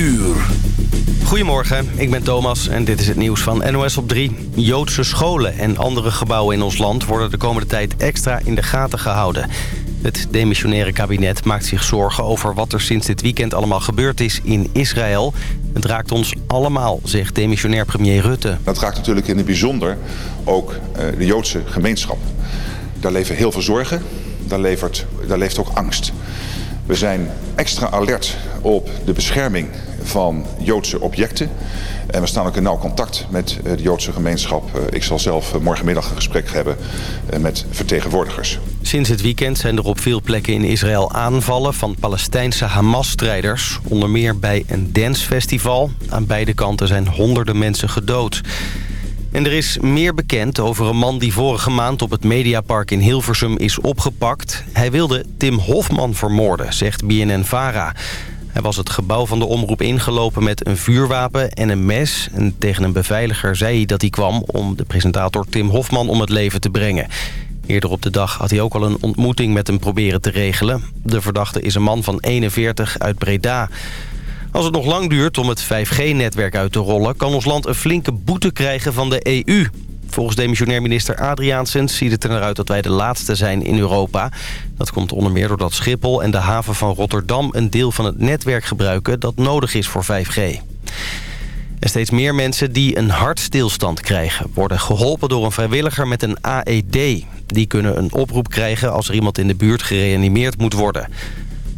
uur. Goedemorgen, ik ben Thomas en dit is het nieuws van NOS op 3. Joodse scholen en andere gebouwen in ons land worden de komende tijd extra in de gaten gehouden. Het demissionaire kabinet maakt zich zorgen over wat er sinds dit weekend allemaal gebeurd is in Israël. Het raakt ons allemaal, zegt demissionair premier Rutte. Dat raakt natuurlijk in het bijzonder ook eh, de Joodse gemeenschap. Daar leven heel veel zorgen, daar, levert, daar leeft ook angst. We zijn extra alert op de bescherming van Joodse objecten. En we staan ook in nauw contact met eh, de Joodse gemeenschap. Eh, ik zal zelf eh, morgenmiddag een gesprek hebben met vertegenwoordigers. Sinds het weekend zijn er op veel plekken in Israël aanvallen van Palestijnse Hamas-strijders. Onder meer bij een dancefestival. Aan beide kanten zijn honderden mensen gedood. En er is meer bekend over een man die vorige maand op het Mediapark in Hilversum is opgepakt. Hij wilde Tim Hofman vermoorden, zegt BNN-Vara. Hij was het gebouw van de omroep ingelopen met een vuurwapen en een mes. En tegen een beveiliger zei hij dat hij kwam om de presentator Tim Hofman om het leven te brengen. Eerder op de dag had hij ook al een ontmoeting met hem proberen te regelen. De verdachte is een man van 41 uit Breda. Als het nog lang duurt om het 5G-netwerk uit te rollen... kan ons land een flinke boete krijgen van de EU. Volgens demissionair minister Adriaansens ziet het er naar uit dat wij de laatste zijn in Europa. Dat komt onder meer doordat Schiphol en de haven van Rotterdam... een deel van het netwerk gebruiken dat nodig is voor 5G. En steeds meer mensen die een hartstilstand krijgen... worden geholpen door een vrijwilliger met een AED. Die kunnen een oproep krijgen als er iemand in de buurt gereanimeerd moet worden.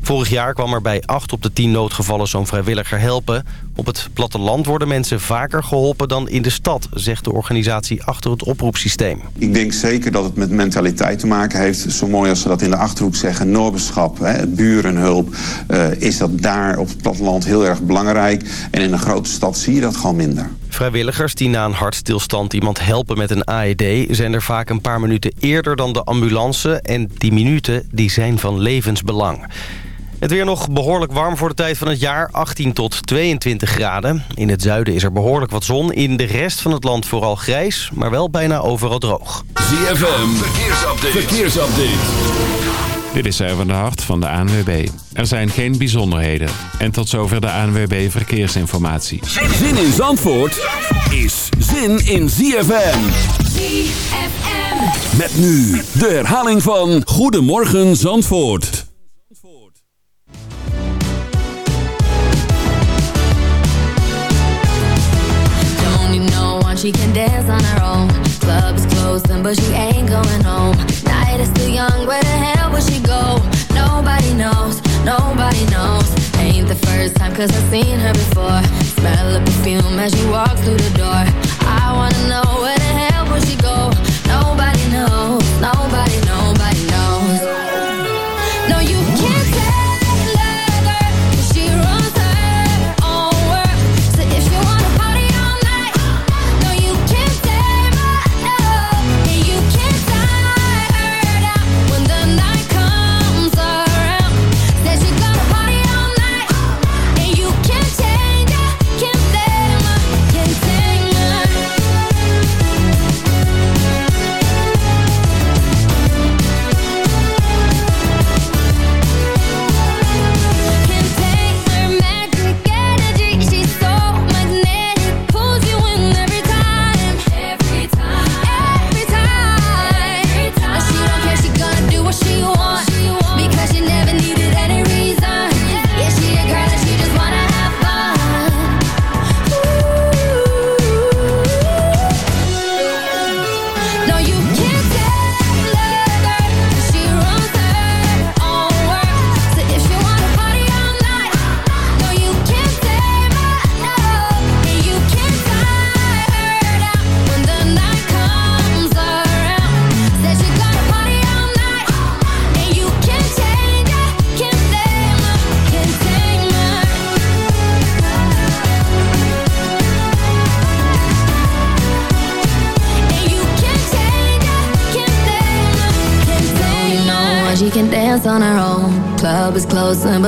Vorig jaar kwam er bij 8 op de 10 noodgevallen zo'n vrijwilliger helpen. Op het platteland worden mensen vaker geholpen dan in de stad... zegt de organisatie achter het oproepsysteem. Ik denk zeker dat het met mentaliteit te maken heeft. Zo mooi als ze dat in de Achterhoek zeggen. Noorbeschap, burenhulp. Uh, is dat daar op het platteland heel erg belangrijk. En in een grote stad zie je dat gewoon minder. Vrijwilligers die na een hartstilstand iemand helpen met een AED... zijn er vaak een paar minuten eerder dan de ambulance... en die minuten die zijn van levensbelang. Het weer nog behoorlijk warm voor de tijd van het jaar. 18 tot 22 graden. In het zuiden is er behoorlijk wat zon. In de rest van het land vooral grijs, maar wel bijna overal droog. ZFM, verkeersupdate. verkeersupdate. Dit is van de Hart van de ANWB. Er zijn geen bijzonderheden. En tot zover de ANWB Verkeersinformatie. Zin in Zandvoort is zin in ZFM. ZFM. Met nu de herhaling van Goedemorgen Zandvoort. She can dance on her own. Club is closing, but she ain't going home. Night is still young, where the hell would she go? Nobody knows, nobody knows. Ain't the first time, cause I've seen her before. Smell the perfume as she walks through the door. I wanna know where the hell would she go?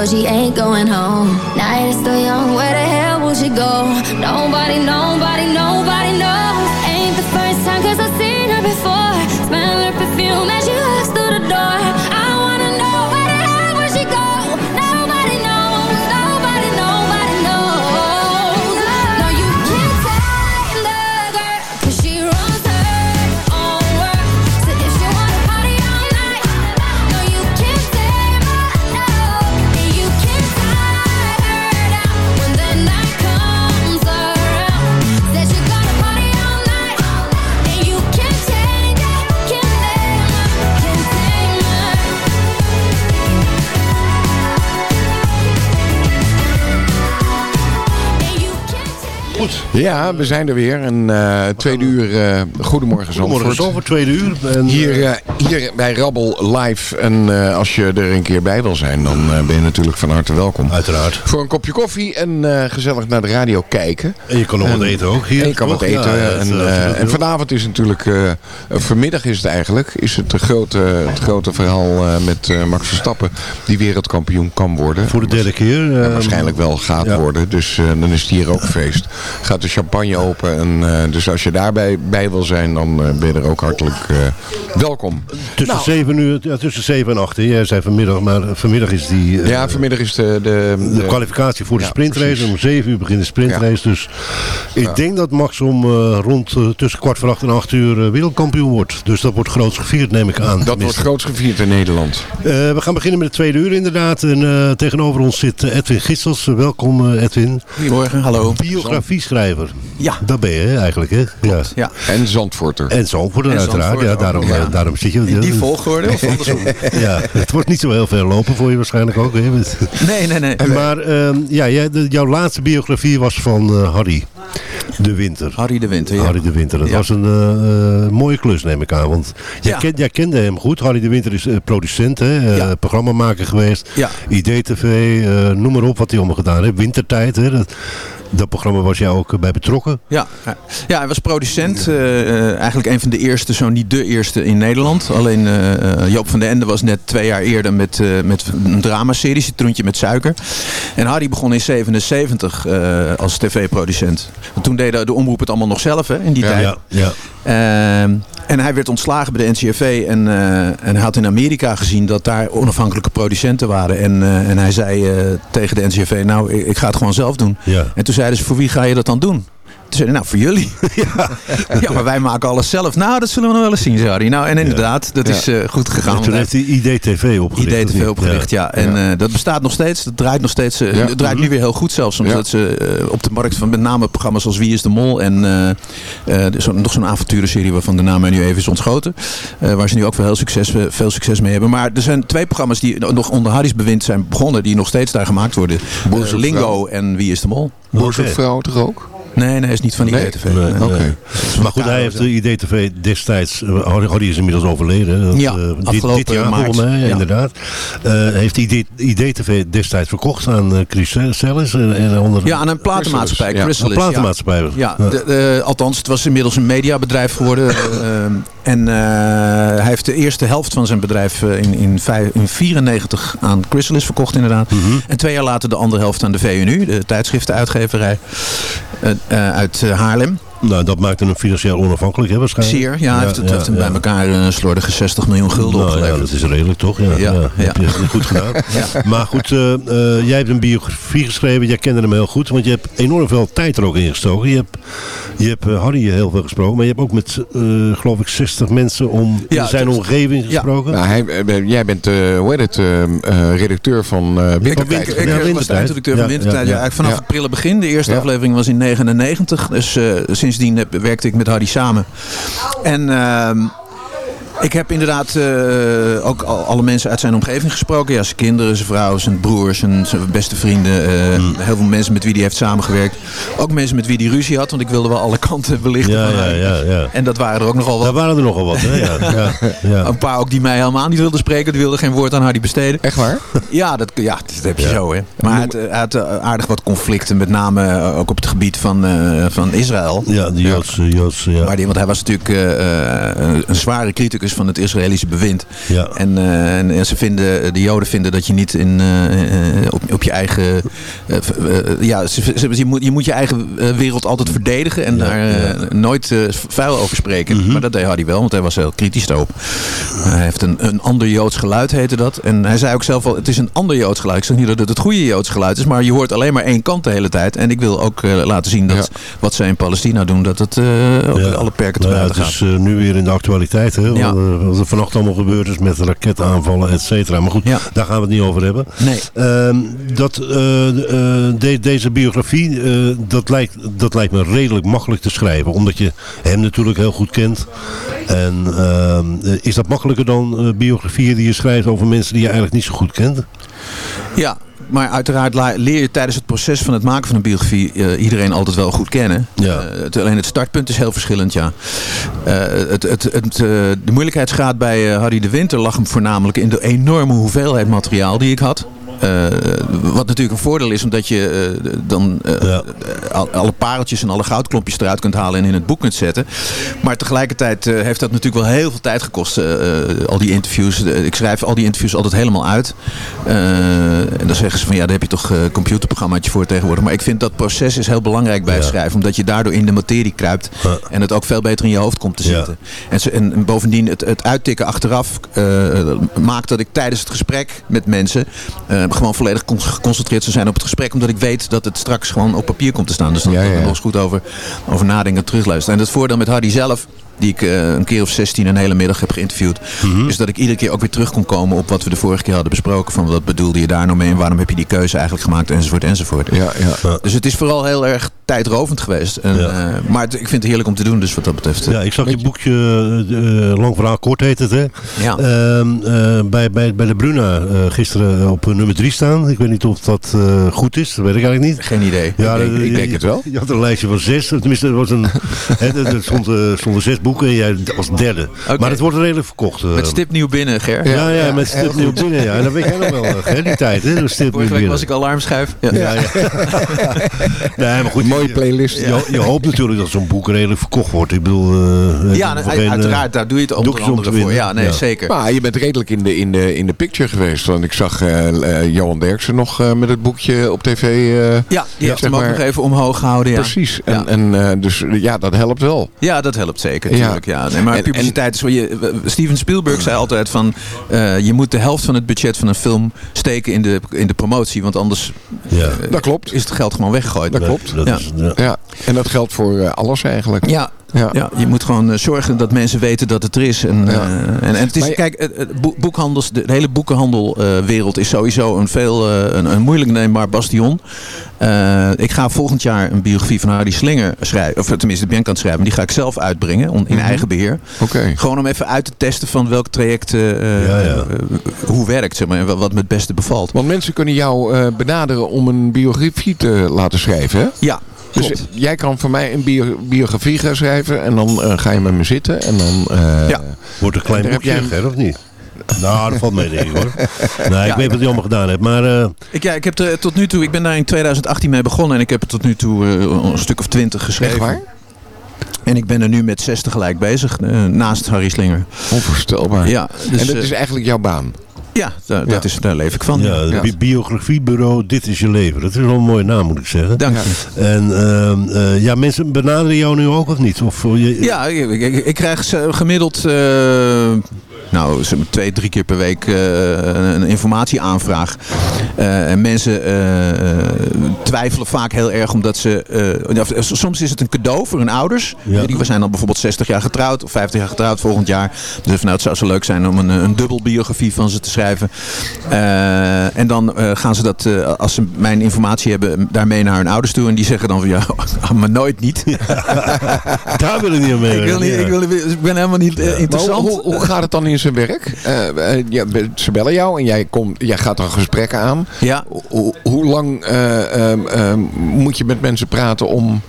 she ain't Ja, we zijn er weer. Een uh, tweede uur uh, Goedemorgen Zandvoort. Goedemorgen Zandvoort, tweede uur. En, hier, uh, hier bij Rabbel live. En als je er een keer bij wil zijn, dan ben je natuurlijk van harte welkom. Uiteraard. Voor een kopje koffie en gezellig naar de radio kijken. En je kan nog wat eten ook hier. En je kan wat eten. Ja, en, en, vanavond is natuurlijk, vanmiddag is het eigenlijk, is het, grote, het grote verhaal met Max Verstappen. Die wereldkampioen kan worden. Voor de derde keer. waarschijnlijk wel gaat ja. worden. Dus dan is het hier ook feest. Gaat de champagne open. En, uh, dus als je daarbij bij wil zijn, dan uh, ben je er ook hartelijk uh, welkom. Tussen, nou, 7 uur, ja, tussen 7 en 8. Jij zei vanmiddag, maar vanmiddag is die... ja, vanmiddag is de... De, de, de kwalificatie voor de ja, sprintrace. Precies. Om 7 uur begint de sprintrace. Dus ik denk dat Max om rond tussen kwart voor 8 en 8 uur wereldkampioen wordt. Dus dat wordt groots gevierd, neem ik aan. Dat tenminste. wordt groots gevierd in Nederland. we gaan beginnen met de tweede uur inderdaad. En tegenover ons zit Edwin Gissels. welkom Edwin. Goedemorgen, hallo. Ja. Dat ben je eigenlijk, hè? Klopt, ja. En Zandvoorter. En Zandvoorter, en uiteraard. Zandvoorter ja, daarom, ja. daarom zit je... In die volgorde of andersom? ja, het wordt niet zo heel veel lopen voor je waarschijnlijk ook. Hè? Nee, nee, nee. Maar um, ja, jouw laatste biografie was van uh, Harry de Winter. Harry de Winter, ja. Harry de Winter. Dat ja. was een uh, mooie klus, neem ik aan. Want jij, ja. kent, jij kende hem goed. Harry de Winter is uh, producent, hè? Ja. programmamaker geweest. Ja. IDTV, noem maar op wat hij allemaal gedaan heeft. Wintertijd, hè? Dat, dat programma was jij ook bij betrokken? Ja, ja hij was producent. Uh, eigenlijk een van de eerste, zo niet de eerste in Nederland. Alleen uh, Joop van den Ende was net twee jaar eerder met, uh, met een dramaserie, Citroentje met suiker. En Harry begon in 77 als tv-producent. Toen deden de omroep het allemaal nog zelf hè, in die ja, tijd. Ja, ja. Ehm, en hij werd ontslagen bij de NCRV en, uh, en hij had in Amerika gezien dat daar onafhankelijke producenten waren. En, uh, en hij zei uh, tegen de NCRV, nou ik, ik, ga het gewoon zelf doen. Ja. En toen zeiden ze, voor wie ga je dat dan doen? Toen zeiden nou voor jullie. ja. ja, maar wij maken alles zelf. Nou, dat zullen we nog wel eens zien, zei. Nou, en inderdaad, dat is uh, goed gegaan. En toen heeft hij IDTV opgericht. IDTV opgericht, ja. En uh, dat bestaat nog steeds. Dat draait nog steeds. Uh, Het draait nu weer heel goed zelfs. Omdat ze op de markt van met name programma's als Wie is de Mol. En zo, nog zo'n avonturenserie waarvan de naam mij nu even is ontschoten. waar ze nu ook veel, heel succes, veel succes mee hebben. Maar er zijn twee programma's die nog onder Harry's bewind zijn begonnen. Die nog steeds daar gemaakt worden. Lingo en Wie is de Mol. Boerzoekvrouw toch ook? Nee, nee, is niet van? IDTV. Nee, nee, okay. Maar goed, hij heeft de IDTV destijds, Harry is inmiddels overleden. Dat, ja, uh, dit, dit jaar volgens mij, ja. inderdaad. Uh, heeft ID, IDTV destijds verkocht aan Chris Sellis. En, onder ja, aan een platenmaatschappij, ja. Chrysalis. Een platenmaatschappij. Ja, ja. De, de, althans, het was inmiddels een mediabedrijf geworden. en hij heeft de eerste helft van zijn bedrijf in, in, vijf, in 94 aan Chrysalis verkocht inderdaad. Mm -hmm. En twee jaar later de andere helft aan de VNU, de tijdschriftenuitgeverij. Uh, uit uh, Haarlem. Nou, dat maakte hem financieel onafhankelijk, hè, waarschijnlijk? Zeer, ja. Hij heeft, het, ja, heeft hem bij elkaar een slordige 60 miljoen gulden nou, opgeleverd. Ja, dat is redelijk, toch? Ja, ja, ja. Heb je goed gedaan. Maar goed, uh, uh, jij hebt een biografie geschreven. Jij kende hem heel goed, want je hebt enorm veel tijd er ook in gestoken. Je hebt, je hebt uh, Harry heel veel gesproken, maar je hebt ook met, geloof ik, 60 mensen om in zijn omgeving gesproken. Nou, hij, jij bent, hoe heet het, redacteur van Wintertijd. Ik, ik, ik was de eindredacteur van Wintertijd. Ja, eigenlijk vanaf het prille begin. De eerste aflevering was in 99. Dus sinds sindsdien werkte ik met Hardy samen. En uh, ik heb inderdaad uh, ook al, alle mensen uit zijn omgeving gesproken. Ja, zijn kinderen, zijn vrouw, zijn broers, zijn, zijn beste vrienden. Uh, mm. Heel veel mensen met wie hij heeft samengewerkt. Ook mensen met wie hij ruzie had, want ik wilde wel alle kanten belichten. Ja, ja, ja, ja, En dat waren er ook nogal wat. Daar waren er nogal wat, hè? Ja, ja, ja. Een paar ook die mij helemaal niet wilden spreken. Die wilden geen woord aan Hardy besteden. Echt waar? Ja, dat, ja, dat heb je zo, hè. Maar hij had, had aardig wat conflicten, met name ook op het gebied van, uh, van Israël. Ja, de Joodse, Joodse ja. Maar die, want hij was natuurlijk een, een zware criticus van het Israëlische bewind. Ja. En, uh, en, en, ze vinden, de Joden vinden dat je niet in, uh, op, op je eigen. Ja, ze, ze, je, moet, je moet je eigen wereld altijd verdedigen en ja, daar ja. nooit vuil over spreken. Mhm. Mm -hmm. Maar dat deed Hardy wel, want hij was heel kritisch daarop. hij heeft een, een ander Joods geluid, heette dat. En hij zei ook zelf al: het is een ander Joods geluid. Ik zeg niet dat het het goede Joods geluid is, maar je hoort alleen maar één kant de hele tijd. En ik wil ook laten zien dat wat zij in Palestina doen, dat het ook alle perken te nou buiten gaat. Het is nu weer in de actualiteit, hè? Wat er vannacht allemaal gebeurd is met raketaanvallen, et cetera. Maar goed, daar gaan we het niet over hebben. Nee. Uh, dat, uh, de, deze biografie, dat, lijkt, dat lijkt me redelijk makkelijk te schrijven. Omdat je hem natuurlijk heel goed kent. En ehm, is dat makkelijker dan biografieën die je schrijft over mensen die je eigenlijk niet zo goed kent? Ja, maar uiteraard leer je tijdens het proces van het maken van een biografie iedereen altijd wel goed kennen. Ja. Het, alleen het startpunt is heel verschillend, ja. het, het, het, de moeilijkheidsgraad bij Harry de Winter lag hem voornamelijk in de enorme hoeveelheid materiaal die ik had. Uh, wat natuurlijk een voordeel is, omdat je uh, dan uh, alle pareltjes en alle goudklompjes eruit kunt halen en in het boek kunt zetten. Maar tegelijkertijd heeft dat natuurlijk wel heel veel tijd gekost. al die interviews. ik schrijf al die interviews altijd helemaal uit. en dan zeggen ze van ja, daar heb je toch een computerprogrammaatje voor tegenwoordig. Maar ik vind dat proces is heel belangrijk bij het schrijven. Omdat je daardoor in de materie kruipt. En het ook veel beter in je hoofd komt te zitten. En, en, bovendien het, het uittikken achteraf maakt dat ik tijdens het gesprek met mensen gewoon volledig geconcentreerd zou zijn op het gesprek. Omdat ik weet dat het straks gewoon op papier komt te staan. Dus dan kan ik er nog eens goed over, over nadenken terugluisteren. En het voordeel met Hardy zelf die ik uh, een keer of 16 een hele middag heb geïnterviewd. Mm Is dat ik iedere keer ook weer terug kon komen op wat we de vorige keer hadden besproken. Van wat bedoelde je daar nou mee en waarom heb je die keuze eigenlijk gemaakt enzovoort enzovoort. Ja, ja. Dus het is vooral heel erg tijdrovend geweest. En, uh, maar ik vind het heerlijk om te doen dus wat dat betreft. Ja, ik zag je boekje, uh, lang verhaal kort heet het hè. Ja. Ehm, bij, bij, bij de Bruna gisteren op nummer 3 staan. Ik weet niet of dat goed is, dat weet ik eigenlijk niet. Geen idee. Ja, ik denk, ik denk het wel. Je had een lijstje van zes, tenminste er was een, hè, er stond, stonden zes boeken en jij als derde. Maar het wordt redelijk verkocht. Uh. Met stipnieuw binnen, Ger. Ja, ja, met stipnieuw binnen. Ja. En dat weet jij nog wel, Ger, die tijd. Hè? Stipnieuw binnen. was ik alarmschuif. Ja. Ja, ja. nee, maar goed. Mooie playlist. Je, je, hoopt natuurlijk dat zo'n boek redelijk verkocht wordt. Ik bedoel... Uh, ja, geen, uiteraard. Daar doe je het onder andere voor. Ja, nee, zeker. Maar je bent redelijk in de, in de, in de picture geweest. Want ik zag uh, Johan Derksen nog met het boekje op tv. ja, die heeft hem ook nog even omhoog gehouden. Ja. Precies. En, en dus ja, dat helpt wel. Ja, dat helpt zeker. Natuurlijk, ja. Nee, maar en, publiciteit is waar je. Steven Spielberg zei altijd van uh, je moet de helft van het budget van een film steken in de, in de promotie, want anders ja. Uh, dat klopt. is het geld gewoon weggegooid. Dat klopt. Dat ja. Is, ja. ja. En dat geldt voor uh, alles eigenlijk. Ja, ja. ja, je moet gewoon zorgen dat mensen weten dat het er is. En, ja. uh, en, en, het is, je, kijk, boekhandels, de, hele boekenhandelwereld uh, is sowieso een veel een, een moeilijk neembaar bastion. Ik ga volgend jaar een biografie van Hardy Slinger schrijven. Of tenminste, de kan schrijven. Die ga ik zelf uitbrengen in mm -hmm. eigen beheer. Okay. Gewoon om even uit te testen van welk traject ja. hoe werkt. Zeg maar, en wat me het beste bevalt. Want mensen kunnen jou benaderen om een biografie te laten schrijven. Hè? Ja, dus jij kan voor mij een bio biografie gaan schrijven en dan uh, ga je met me zitten en dan... Uh, ja. Wordt een klein boekje, jij... of niet? Nou, dat valt mee denk ik hoor. Nee, ik weet wat je allemaal gedaan hebt. Maar, uh... ik, ja, ik heb er tot nu toe, ik ben daar in 2018 mee begonnen en ik heb er tot nu toe uh, een stuk of twintig geschreven. Echt waar? En ik ben er nu met zes tegelijk bezig, uh, naast Harry Slinger. Onvoorstelbaar. Ja, dus, en dat is eigenlijk jouw baan? Ja, daar, dat is, daar leef ik van. Ja, ja. biografiebureau Dit is je leven. Dat is wel een mooie naam moet ik zeggen. Dank je. En uh, uh, ja, mensen benaderen jou nu ook of niet? Of, je... Ja, ik, ik, ik, krijg gemiddeld... Nou, twee, drie keer per week een informatieaanvraag. en mensen twijfelen vaak heel erg omdat ze... soms is het een cadeau voor hun ouders. Ja. Die zijn dan bijvoorbeeld 60 jaar getrouwd of 50 jaar getrouwd volgend jaar. Dus nou, het zou zo leuk zijn om een, een dubbel biografie van ze te schrijven. Uh, en dan uh, gaan ze dat, uh, als ze mijn informatie hebben, daarmee naar hun ouders toe. En die zeggen dan van, ja, maar nooit niet. Ja. Daar wil ik niet mee. Ik, wil niet, ik, wil, ik ben helemaal niet interessant. Hoe, hoe, gaat het dan in zijn werk? Ja, ze bellen jou en jij, komt, jij gaat dan gesprekken aan. Ja. Hoe, hoe lang ehm, moet je met mensen praten om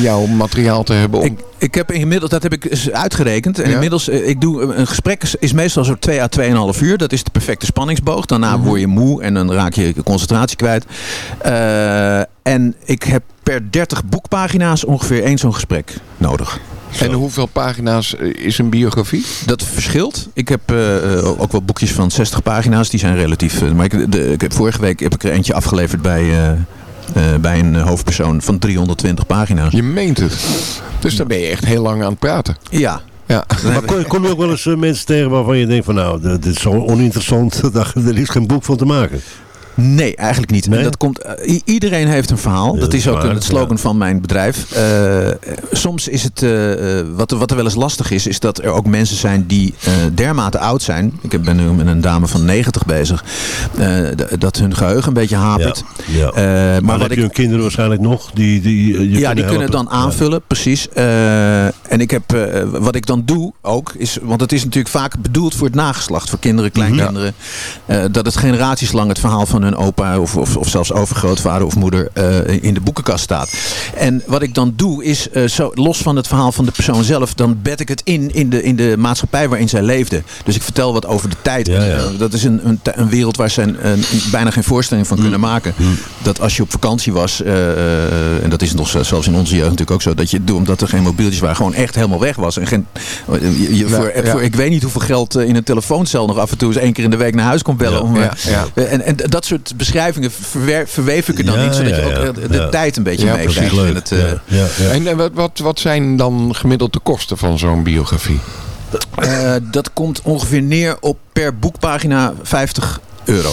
jouw materiaal te hebben? Om... Ik, ik heb inmiddels, dat heb ik uitgerekend. En ja. inmiddels, ik doe een gesprek is meestal zo 2 à 2,5 uur. Dat is de perfecte spanningsboog. Daarna mm -hmm. word je moe en dan raak je concentratie kwijt. Uh, en ik heb per 30 boekpagina's ongeveer één zo'n gesprek nodig. Zo. En hoeveel pagina's is een biografie? Dat verschilt. Ik heb uh, ook wel boekjes van 60 pagina's. Die zijn relatief... Uh, maar ik, de, ik heb, vorige week heb ik er eentje afgeleverd bij... Uh, bij een hoofdpersoon van 320 pagina's. Je meent het. Dus dan ben je echt heel lang aan het praten. Ja, ja. Maar kom, kom, je ook wel eens mensen tegen waarvan je denkt van nou, dit is zo oninteressant, er is geen boek van te maken? Nee, eigenlijk niet. Nee? Dat komt, uh, iedereen heeft een verhaal. Ja, dat is ook waar, het slogan ja. van mijn bedrijf. Uh, soms is het, uh, wat, wat er wel eens lastig is, is dat er ook mensen zijn die dermate oud zijn. Ik ben nu met een dame van 90 bezig. dat hun geheugen een beetje hapert. Ja, maar, maar heb ik, je hun kinderen waarschijnlijk nog? Die, die, ja, die kunnen het dan aanvullen, precies. en ik heb, wat ik dan doe ook, is, want het is natuurlijk vaak bedoeld voor het nageslacht. Voor kinderen, kleinkinderen. Mm -hmm. dat het generatieslang het verhaal van een opa of, of, of zelfs overgrootvader of moeder in de boekenkast staat. En wat ik dan doe is, zo, los van het verhaal van de persoon zelf, dan bed ik het in in de, in de maatschappij waarin zij leefde. Dus ik vertel wat over de tijd. Dat is een, een, een wereld waar zij bijna geen voorstelling van kunnen mm. maken. Mm. Dat als je op vakantie was, en dat is nog zelfs in onze jeugd natuurlijk ook zo, dat je, omdat er geen mobieltjes waren, gewoon echt helemaal weg was. En geen, je, voor, voor, ik weet niet hoeveel geld in een telefooncel nog af en toe eens één keer in de week naar huis komt bellen. Om, en, en dat soort beschrijvingen verweef ik er dan niet, zodat je ook de tijd een beetje meekrijgt. En wat, wat, wat zijn dan gemiddeld de kosten van zo'n biografie? Uh, dat komt ongeveer neer op per boekpagina 50 euro.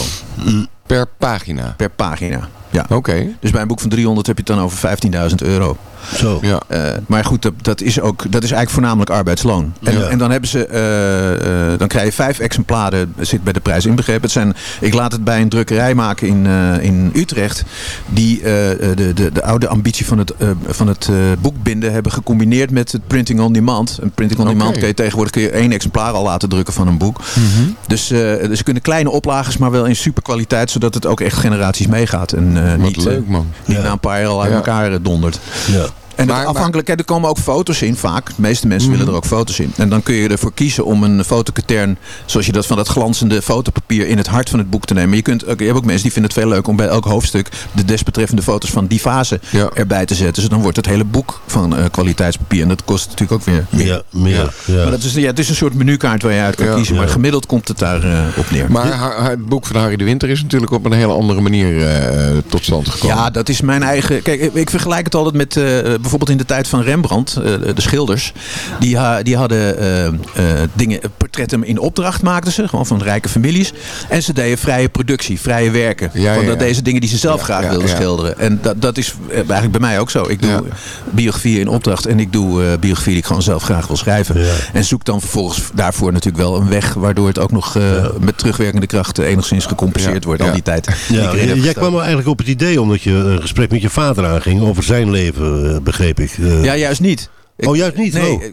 Per pagina? Per pagina. Ja. Oké. Dus bij een boek van 300 heb je het dan over 15.000 euro. Zo. Ja. Uh, maar goed, dat, dat, is ook, dat is eigenlijk voornamelijk arbeidsloon. En, ja. en dan hebben ze, uh, uh, dan krijg je vijf exemplaren, zit bij de prijs inbegrepen. Het zijn, ik laat het bij een drukkerij maken in, in Utrecht. Die de, de, de oude ambitie van het, van het boekbinden hebben gecombineerd met het printing on demand. Een printing on demand kun je tegenwoordig kun je één exemplaar al laten drukken van een boek. Mm -hmm. Dus, dus ze kunnen kleine oplages, maar wel in super kwaliteit, zodat het ook echt generaties meegaat. En niet, leuk man. Niet na een paar jaar al uit elkaar dondert. Ja. En maar, afhankelijk, er komen ook foto's in vaak. De meeste mensen willen mhm. er ook foto's in. En dan kun je ervoor kiezen om een fotokatern, zoals je dat van dat glanzende fotopapier in het hart van het boek te nemen. Je, kunt, je hebt ook mensen die vinden het veel leuk om bij elk hoofdstuk de desbetreffende foto's van die fase erbij te zetten. Dus dan wordt het hele boek van uh, kwaliteitspapier. En dat kost natuurlijk ook weer meer. Ja, meer ja. Maar dat is, ja, het is een soort menukaart waar je uit kan kiezen. Maar gemiddeld komt het daar uh, op neer. Maar het boek van Harry de Winter is natuurlijk op een hele andere manier uh, tot stand gekomen. Ja, dat is mijn eigen... Kijk, ik vergelijk het altijd met bijvoorbeeld in de tijd van Rembrandt, eh, de schilders, die, die hadden uh, dingen, portretten in opdracht maakten ze, gewoon van rijke families. En ze deden vrije productie, vrije werken. Ja, van deze dingen die ze zelf graag wilden schilderen. En dat, dat is eigenlijk bij mij ook zo. Ik doe biografie in opdracht en ik doe biografie die ik gewoon zelf graag wil schrijven. En zoek dan vervolgens daarvoor natuurlijk wel een weg waardoor het ook nog met terugwerkende krachten enigszins gecompenseerd wordt al die tijd. Ja, jij kwam eigenlijk op het idee omdat je een gesprek met je vader aanging over zijn leven, begreep ik. Ja, juist niet. oh, juist niet? Nee,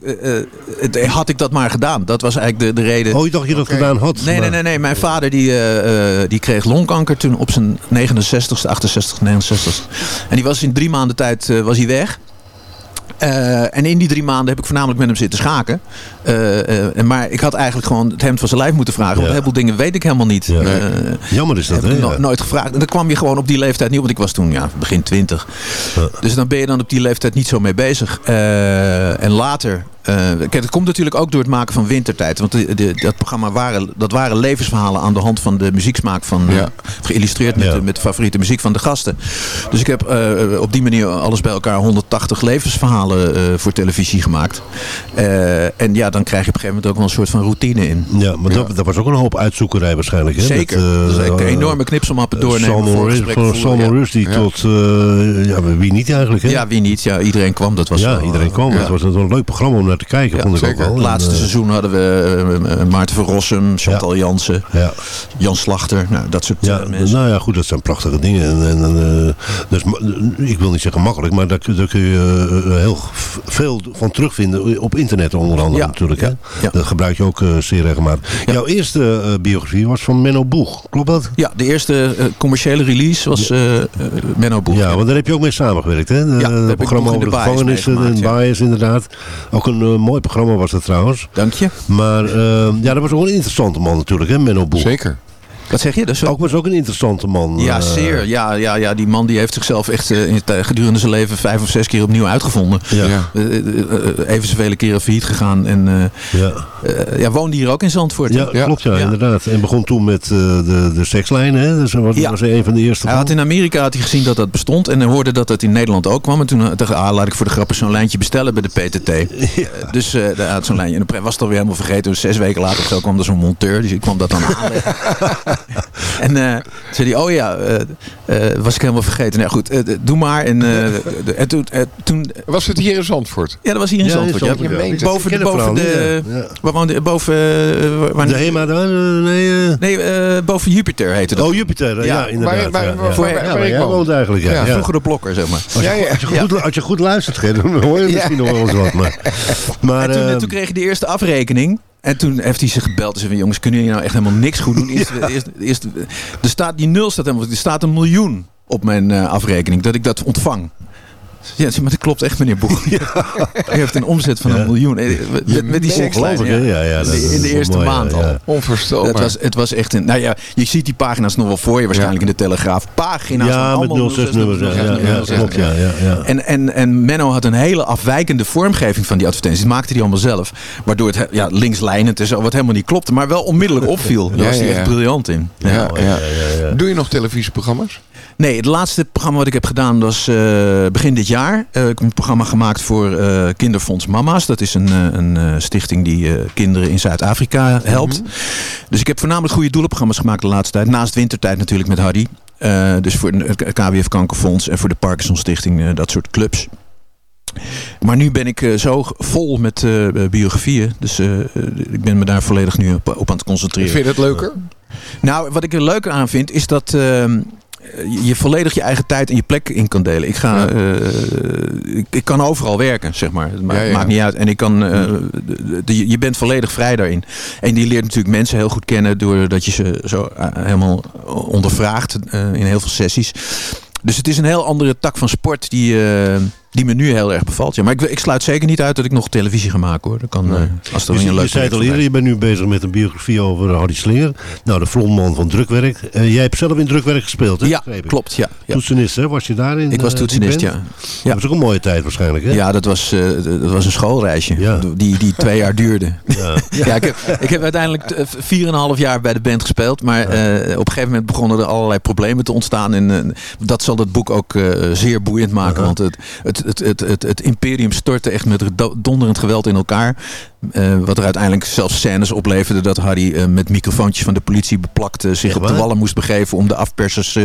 uh, had ik dat maar gedaan. Dat was eigenlijk de, de reden. Oh, je dacht je dat gedaan had? Nee, nee, nee, nee. Mijn vader die, die kreeg longkanker toen op zijn 69ste, 68, 69 En die was in drie maanden tijd was hij weg. Uh, en in die drie maanden heb ik voornamelijk met hem zitten schaken. Uh, uh, maar ik had eigenlijk gewoon het hemd van zijn lijf moeten vragen. Want een heleboel dingen weet ik helemaal niet. Ja. Jammer is dat, hè? No nooit gevraagd. En dan kwam je gewoon op die leeftijd niet. Want ik was toen ja, begin twintig. Dus dan ben je dan op die leeftijd niet zo mee bezig. en later uh, kijk, het komt natuurlijk ook door het maken van Wintertijd. Want de, dat programma waren, dat waren levensverhalen aan de hand van de muzieksmaak van... Ja. geïllustreerd met, de, met favoriete muziek van de gasten. Dus ik heb uh, op die manier alles bij elkaar 180 levensverhalen voor televisie gemaakt. en ja, dan krijg je op een gegeven moment ook wel een soort van routine in. Ja, maar Dat, dat, was ook een hoop uitzoekerij waarschijnlijk. Hè? Zeker. Met, dat is enorme knipselmappen doornemen. Van Salmon Rusty tot... ja, wie niet eigenlijk, hè? Ja, wie niet. Ja, iedereen kwam. Dat was ja, iedereen kwam. Het was een leuk programma om naar te kijken, ja, vond ik zeker. ook wel. Het laatste seizoen hadden we Maarten van Rossum, Chantal Jansen, Jan Slachter, nou, dat soort mensen. Nou ja, goed, dat zijn prachtige dingen. En, en dus, ik wil niet zeggen makkelijk, maar daar, daar kun je heel veel van terugvinden op internet onder andere natuurlijk. Hè? Dat gebruik je ook zeer regelmatig. Jouw eerste biografie was van Menno Boeg, klopt dat? Ja, de eerste commerciële release was Menno Boeg. Ja, want daar heb je ook mee samengewerkt, hè? De, ja, het programma over de gevangenissen en bias inderdaad. Ook een uh, mooi programma was dat trouwens. Dank je. Maar uh, ja, dat was ook een interessante man natuurlijk, hè, Menno Boer. Zeker. Wat zeg je? Dus ook was ook een interessante man. Ja, uh, zeer. Ja, ja, ja, die man die heeft zichzelf echt uh, in het, gedurende zijn leven vijf of zes keer opnieuw uitgevonden. Ja. Uh, even zoveel keren failliet gegaan. En ja. ja, woonde hier ook in Zandvoort. Ja, klopt ja, inderdaad. En begon toen met de, de sekslijnen. Hè? Dus dat was een van de eerste. Hij had in Amerika had hij gezien dat dat bestond. En hij hoorde dat het in Nederland ook kwam. En toen dacht ah, laat ik voor de grappen zo'n lijntje bestellen bij de PTT. Dus hij had zo'n lijntje. En dan was het alweer helemaal vergeten. Dus zes weken later zo kwam er zo'n monteur. Dus ik kwam dat dan aanleggen. en uh, zei hij, oh ja, uh, uh, was ik helemaal vergeten. Nou goed, doe maar. En, en toen, toen, was het hier in Zandvoort? Ja, dat was hier in ja, Zandvoort. Ja, ja. Boven, de, boven de, ja. waar woonde, boven... waar de Hema daar? Nee, nee boven Jupiter heette dat. Oh, Jupiter, ja, inderdaad. Waar, jij woont eigenlijk, ja. Vroeger de blokker, zeg maar. Als je, als je, goed, als je goed luistert, dan hoor je misschien nog wel eens wat. Maar, maar, en toen, toen kreeg je de eerste afrekening. En toen heeft hij zich gebeld en zei: jongens, kunnen jullie nou echt helemaal niks goed doen? Eerst, eerst, eerst, er staat, die nul staat helemaal, er staat een miljoen op mijn uh, afrekening, dat ik dat ontvang. Ja, maar dat klopt echt, meneer Boeg. Ja. Hij heeft een omzet van een miljoen. Eh, met, met die sekslijn. Ja. Ja, ja, in de eerste maand al. Onvoorstelbaar. Het was, het was echt een... Nou ja, je ziet die pagina's nog wel voor je waarschijnlijk in de Telegraaf. Pagina's ja, met 06 nummers. Ja, klopt, ja, ja, En, en, en Menno had een hele afwijkende vormgeving van die advertenties. Dat maakte hij allemaal zelf. Waardoor het ja, linkslijnend is, wat helemaal niet klopte. Maar wel onmiddellijk opviel. Daar was hij echt briljant in. Ja, ja. Doe je nog televisieprogramma's? Nee, het laatste programma wat ik heb gedaan was uh, begin dit jaar. Uh, ik heb een programma gemaakt voor uh, Kinderfonds Mama's. Dat is een, een stichting die kinderen in Zuid-Afrika helpt. Mhm. Dus ik heb voornamelijk goede doelenprogramma's gemaakt de laatste tijd. Naast wintertijd natuurlijk met Harry. dus voor het KWF Kankerfonds en voor de Parkinson Stichting, dat soort clubs. Maar nu ben ik zo vol met biografieën. Dus ik ben me daar volledig nu op, op aan het concentreren. Vind je het leuker? Nou, wat ik er leuker aan vind is dat ehm, eh, je volledig je eigen tijd en je plek in kan delen. Ik, ga, uh, ik, ik, kan overal werken, zeg maar. Het maakt, niet uit. En ik kan, uh, de, je bent volledig vrij daarin. En die leert natuurlijk mensen heel goed kennen doordat je ze zo helemaal ondervraagt in heel veel sessies. Dus het is een heel andere tak van sport die, die me nu heel erg bevalt. Ja, maar ik, ik, sluit zeker niet uit dat ik nog televisie ga maken hoor. Dat kan, nee. uh, als je, een leuk je zei het al eerder, je bent nu bezig met een biografie over Hardy Slinger. Nou, de frontman van drukwerk. Uh, jij hebt zelf in drukwerk gespeeld, hè? Ja, klopt. Ja, ja. Toetsenist, hè? Was je daarin? Ik was uh, toetsenist, ja. ja. Dat was ook een mooie tijd waarschijnlijk, hè? Ja, dat was, dat was een schoolreisje. Ja. Die, die twee jaar duurde. Ja, ja ik, heb, ik heb uiteindelijk 4,5 jaar bij de band gespeeld. Maar op een gegeven moment begonnen er allerlei problemen te ontstaan. En dat zal het boek ook zeer boeiend maken. -huh. Want het, het, het, het, het, het imperium stortte echt met donderend geweld in elkaar. Uh, wat er uiteindelijk zelfs scènes opleverde dat Harry uh, met microfoontjes van de politie beplakt uh, zich op de wallen moest begeven om de afpersers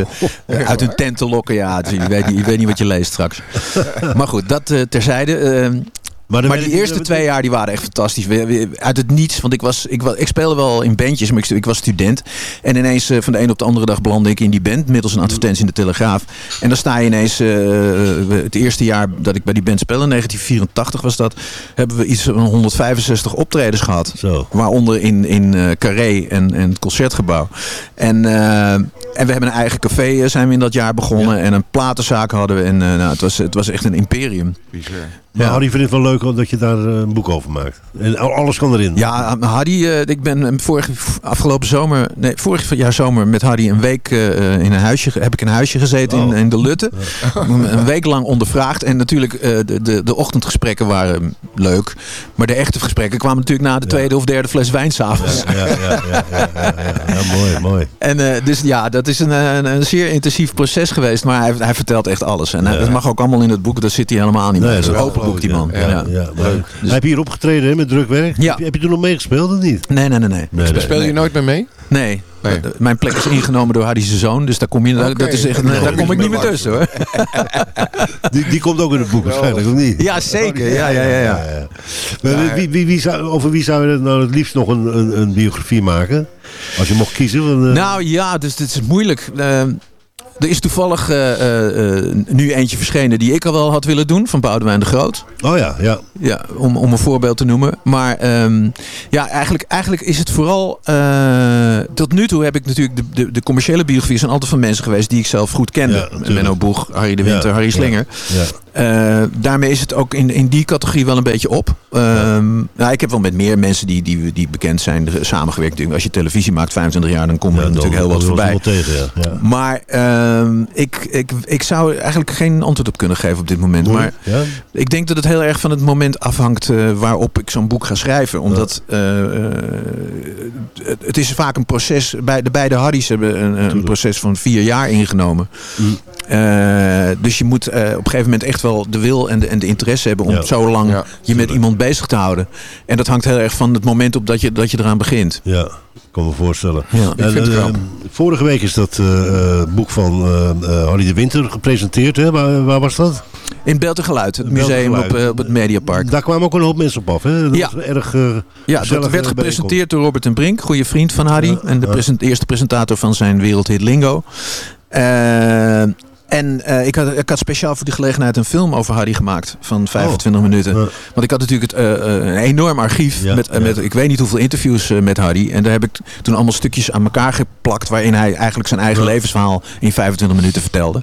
uit hun tent te lokken. Ja, dus je, weet, je weet niet wat je leest straks. maar goed, dat terzijde. Maar, maar die eerste twee jaar die waren echt fantastisch. Uit het niets, want ik, was, ik, ik speelde wel in bandjes, maar ik, ik was student. En ineens van de een op de andere dag belandde ik in die band, middels een advertentie in de Telegraaf. En dan sta je ineens, uh, het eerste jaar dat ik bij die band speelde, in 1984 was dat, hebben we iets van 165 optredens gehad. Zo. Waaronder in, in uh, Carré en, en het Concertgebouw. En, en we hebben een eigen café zijn we in dat jaar begonnen. Ja. En een platenzaak hadden we. En nou, het, was, het was echt een imperium. Bizar. Maar ja. Hardy vindt het wel leuk dat je daar een boek over maakt. En alles kan erin. Ja, Hardy, uh, ik ben vorige, afgelopen zomer, nee, vorig jaar zomer met Hardy een week in een huisje, heb ik in een huisje gezeten oh. in, in de Lutte. Een week lang ondervraagd. En natuurlijk, de, de, de ochtendgesprekken waren leuk. Maar de echte gesprekken kwamen natuurlijk na de tweede ja. of derde fles wijn s'avonds. Ja, ja, ja, ja, ja, ja, mooi, mooi. En dus ja, dat is een, een, een, zeer intensief proces geweest. Maar hij, hij vertelt echt alles. En dat mag ook allemaal in het boek. Daar zit hij helemaal niet. Nee, open boek die man. Ja, ja, ja, leuk. Dus... Hij heeft hier opgetreden hè, met drukwerk. Ja. Heb, je, heb je toen nog meegespeeld of niet? Nee, nee, nee. nee. nee, nee Speel je nee. nooit meer mee? Nee. nee. Mijn plek is ingenomen door Hardy's zoon. Dus daar kom, je, okay. dat is echt, nee, daar kom ik niet meer tussen hoor. die, die komt ook in het boek waarschijnlijk, of niet? Ja, zeker. Ja, ja, ja. ja. ja. Maar, wie, wie, wie zou, over wie zou je nou het liefst nog een, een, een biografie maken? Als je mocht kiezen. Van, uh... Nou ja, dus het is moeilijk. Uh, er is toevallig uh, uh, nu eentje verschenen die ik al wel had willen doen. Van Boudewijn de Groot. Oh ja, ja. ja om, om een voorbeeld te noemen. Maar um, ja, eigenlijk, eigenlijk is het vooral... Uh, tot nu toe heb ik natuurlijk... De, de, de commerciële biografieën zijn altijd van mensen geweest die ik zelf goed kende. Ja, Menno Boeg, Harry de Winter, ja, Harry Slinger. Ja, uh, daarmee is het ook in, in die categorie wel een beetje op. Um, nou, ik heb wel met meer mensen die, die, die bekend zijn samengewerkt. Als je televisie maakt 25 jaar, dan kom je natuurlijk heel wat voorbij. Tegen, maar uh, ik, ik, ik zou eigenlijk geen antwoord op kunnen geven op dit moment. Maar ik denk dat het heel erg van het moment afhangt uh, waarop ik zo'n boek ga schrijven. Omdat het, het is vaak een proces. Bij de beide Harry's hebben een, een proces van vier jaar ingenomen. Mm. Uh, dus je moet uh, op een gegeven moment echt wel de wil en de, en de interesse hebben om ja. zo lang ja, je met iemand bezig te houden. En dat hangt heel erg van het moment op dat je, dat je eraan begint. Ja, ik kan me voorstellen. Ja, en, uh, vorige week is dat boek van Harry de Winter gepresenteerd. Hè? Waar, waar was dat? In Beeld en Geluid, het museum op, op, het Mediapark. Daar kwamen ook een hoop mensen op af. Hè? Dat ja, was erg, ja dat werd gepresenteerd door Robert en Brink, goede vriend van Harry. en de present, eerste presentator van zijn wereldhit Lingo. En uh, ik, had, ik had speciaal voor die gelegenheid een film over Harry gemaakt van 25 minuten. Want ik had natuurlijk het, uh, een enorm archief met, met ik weet niet hoeveel interviews met Harry. En daar heb ik toen allemaal stukjes aan elkaar geplakt waarin hij eigenlijk zijn eigen levensverhaal in 25 minuten vertelde.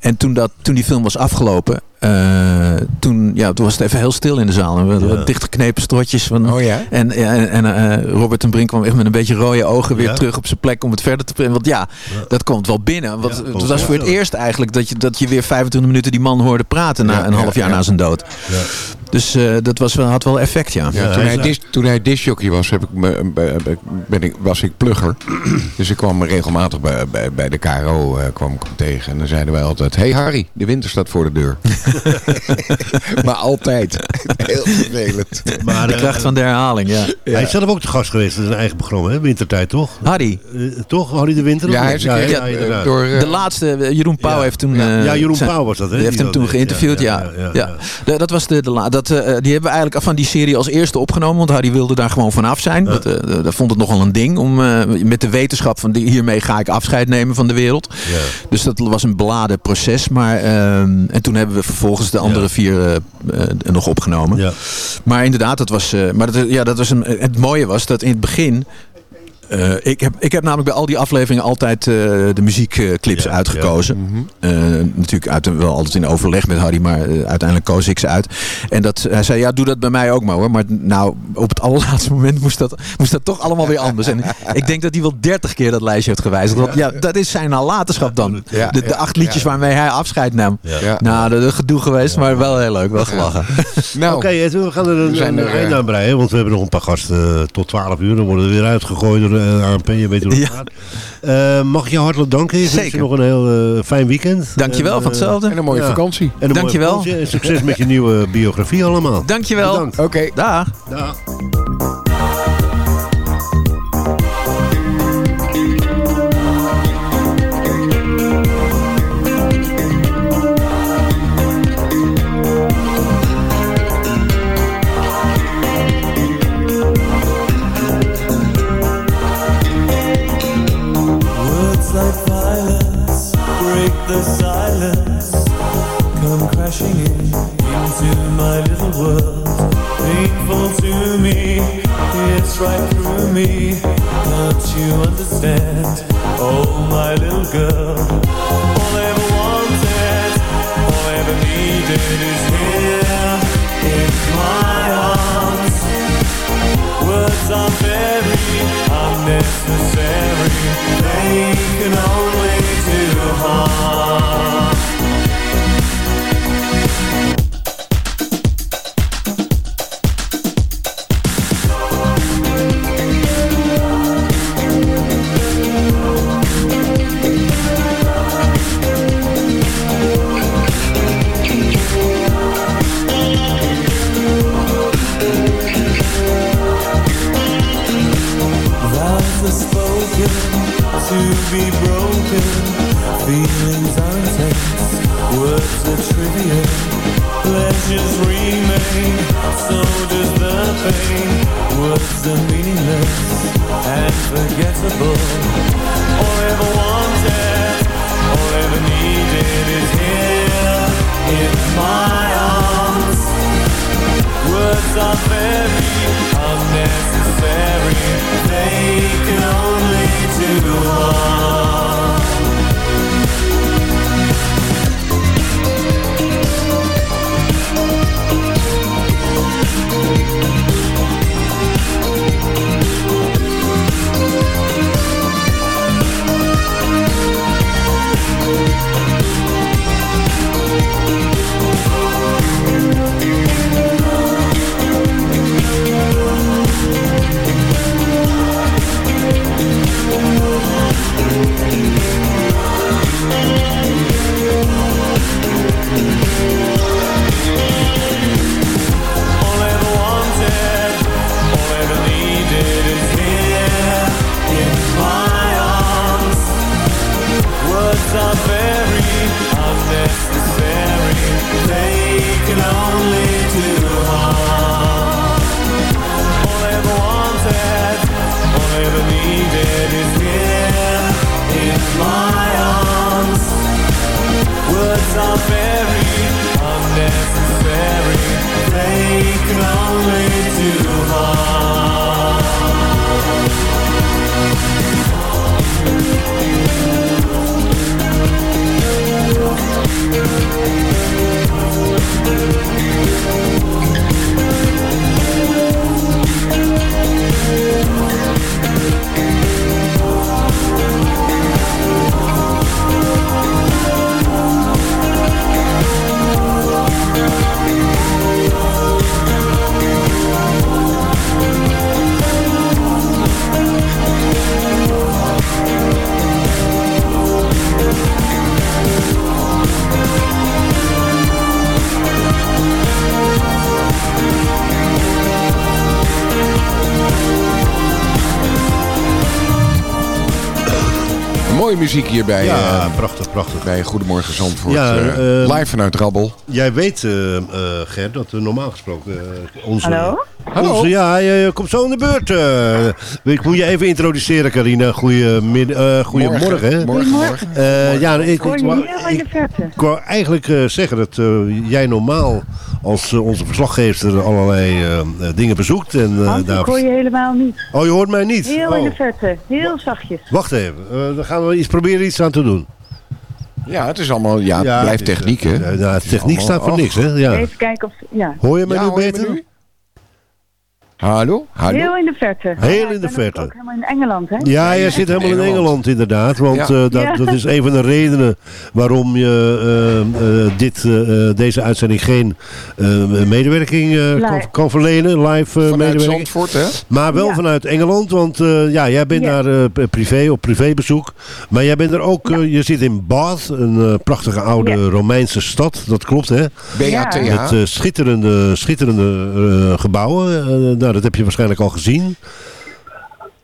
En toen, dat, toen die film was afgelopen, uh, toen, ja, toen was het even heel stil in de zaal. En we ja. dichtgeknepen strotjes. Van, oh ja? En, en, en uh, Robert en Brink kwam echt met een beetje rode ogen weer terug op zijn plek om het verder te brengen. Want ja, dat komt wel binnen. Want het was voor het eerst eigenlijk dat je, dat je weer 25 minuten die man hoorde praten na een half jaar na zijn dood. Dus uh, dat was wel, had wel effect, ja. ja toen, hij dis, toen hij disjockey was, heb ik me, ben ik, was ik plugger. dus ik kwam regelmatig bij, bij, bij de KRO uh, kwam ik hem tegen. En dan zeiden wij altijd, hey Harry, de winter staat voor de deur. maar altijd. Heel vervelend. Maar, de kracht van de herhaling, ja. Hij is zelf ook te gast geweest in zijn eigen programma, hè? Wintertijd, toch? Harry. Uh, toch? Harry de Winter? Ja, hij is een keer, ja, door... de laatste, Jeroen Pauw heeft toen... ja, Jeroen Pauw was dat, hè? Die heeft hem toen geïnterviewd, ja. ja, Dat was de, de, dat, uh, die hebben we eigenlijk van die serie als eerste opgenomen. Want Harry wilde daar gewoon vanaf zijn. Dat, uh, dat vond het nogal een ding. Om met de wetenschap van die, hiermee ga ik afscheid nemen van de wereld. Dus dat was een beladen proces. Maar, ehm, en toen hebben we vervolgens de andere vier nog opgenomen. Ja. Maar inderdaad, dat was, maar dat, ja, dat was een, het mooie was dat in het begin uh, ik, heb, ik heb namelijk bij al die afleveringen altijd uh, de muziekclips ja, uitgekozen. Ja. Mm -hmm. uh, natuurlijk uit, wel altijd in overleg met Harry, maar uiteindelijk koos ik ze uit. En dat, hij zei, ja, doe dat bij mij ook maar hoor. Maar nou, op het allerlaatste moment moest dat, moest dat toch allemaal weer anders. En ik denk dat hij wel dertig keer dat lijstje heeft gewijzigd. Want ja, dat is zijn nalatenschap dan. De, de, acht liedjes waarmee hij afscheid nam. Nou, dat is gedoe geweest, maar wel heel leuk. Wel gelachen. Nou, Oké, okay, we gaan er een, een, een eind aan breien. Want we hebben nog een paar gasten tot 12 uur. Dan worden we weer uitgegooid door ANP, je weet hoe het ja. gaat. Uh, mag je hartelijk danken. Ik wens je nog een heel uh, fijn weekend. Dankjewel, en, van hetzelfde. En een mooie ja. vakantie. En een Dankjewel. Mooie vakantie. En succes met je nieuwe biografie allemaal. Dankjewel. Oké. Okay. Dag. Dag. World. Painful to me, it's right through me. Don't you understand? Oh, my little girl. All I ever wanted, all I ever needed is here in my arms. Words are very unnecessary. They can only mooie muziek hier bij, Ja, eh, prachtig, prachtig. bij Goedemorgen Zandvoort. Ja, eh, eh, live vanuit Rabbel. Jij weet, eh Ger, dat we normaal gesproken eh, onze... Hallo? Hallo. Onze, ja, je, je komt zo in de beurt. eh. ik moet je even introduceren, Carina. Goedemiddag. eh goedemorgen. hè? Morgen, morgen. Eh, ja, ik, Ik ik, hoor je wou- heel in de verte. ik wou eigenlijk eh, zeggen dat eh, jij normaal als eh, onze verslaggever allerlei eh, eh, dingen bezoekt. En, eh, Hans, daar... ik hoor je helemaal niet. Oh, je hoort mij niet? Heel in Oh. de verte. Heel zachtjes. Wacht even, eh, dan gaan we iets proberen iets aan te doen. Ja, het is allemaal, ja, het Ja, blijft techniek, hè? Ja, techniek allemaal- staat voor oh. niks, hè? Ja. Even kijken of... Ja. Hoor je mij Ja, nu hoor je me beter? Hallo? Hallo? Heel in de verte. Heel Ja, in de verte. Ook helemaal in Engeland, hè? Ja, jij zit helemaal in Engeland. Inderdaad. Want Ja. eh, dat, Ja. dat is een van de redenen waarom je eh, eh, dit, deze uitzending geen eh, medewerking eh, kan, kan verlenen. Live eh, Vanuit medewerking. Zandvoort, hè? Maar wel Ja. vanuit Engeland, want eh, ja, jij bent Ja. daar eh, privé, op privébezoek. Maar jij bent er ook, eh, je zit in Bath, een eh, prachtige oude Ja. Romeinse stad. Dat klopt, hè? BATH. Met schitterende, schitterende eh, gebouwen. Eh, nou, dat heb je waarschijnlijk al gezien.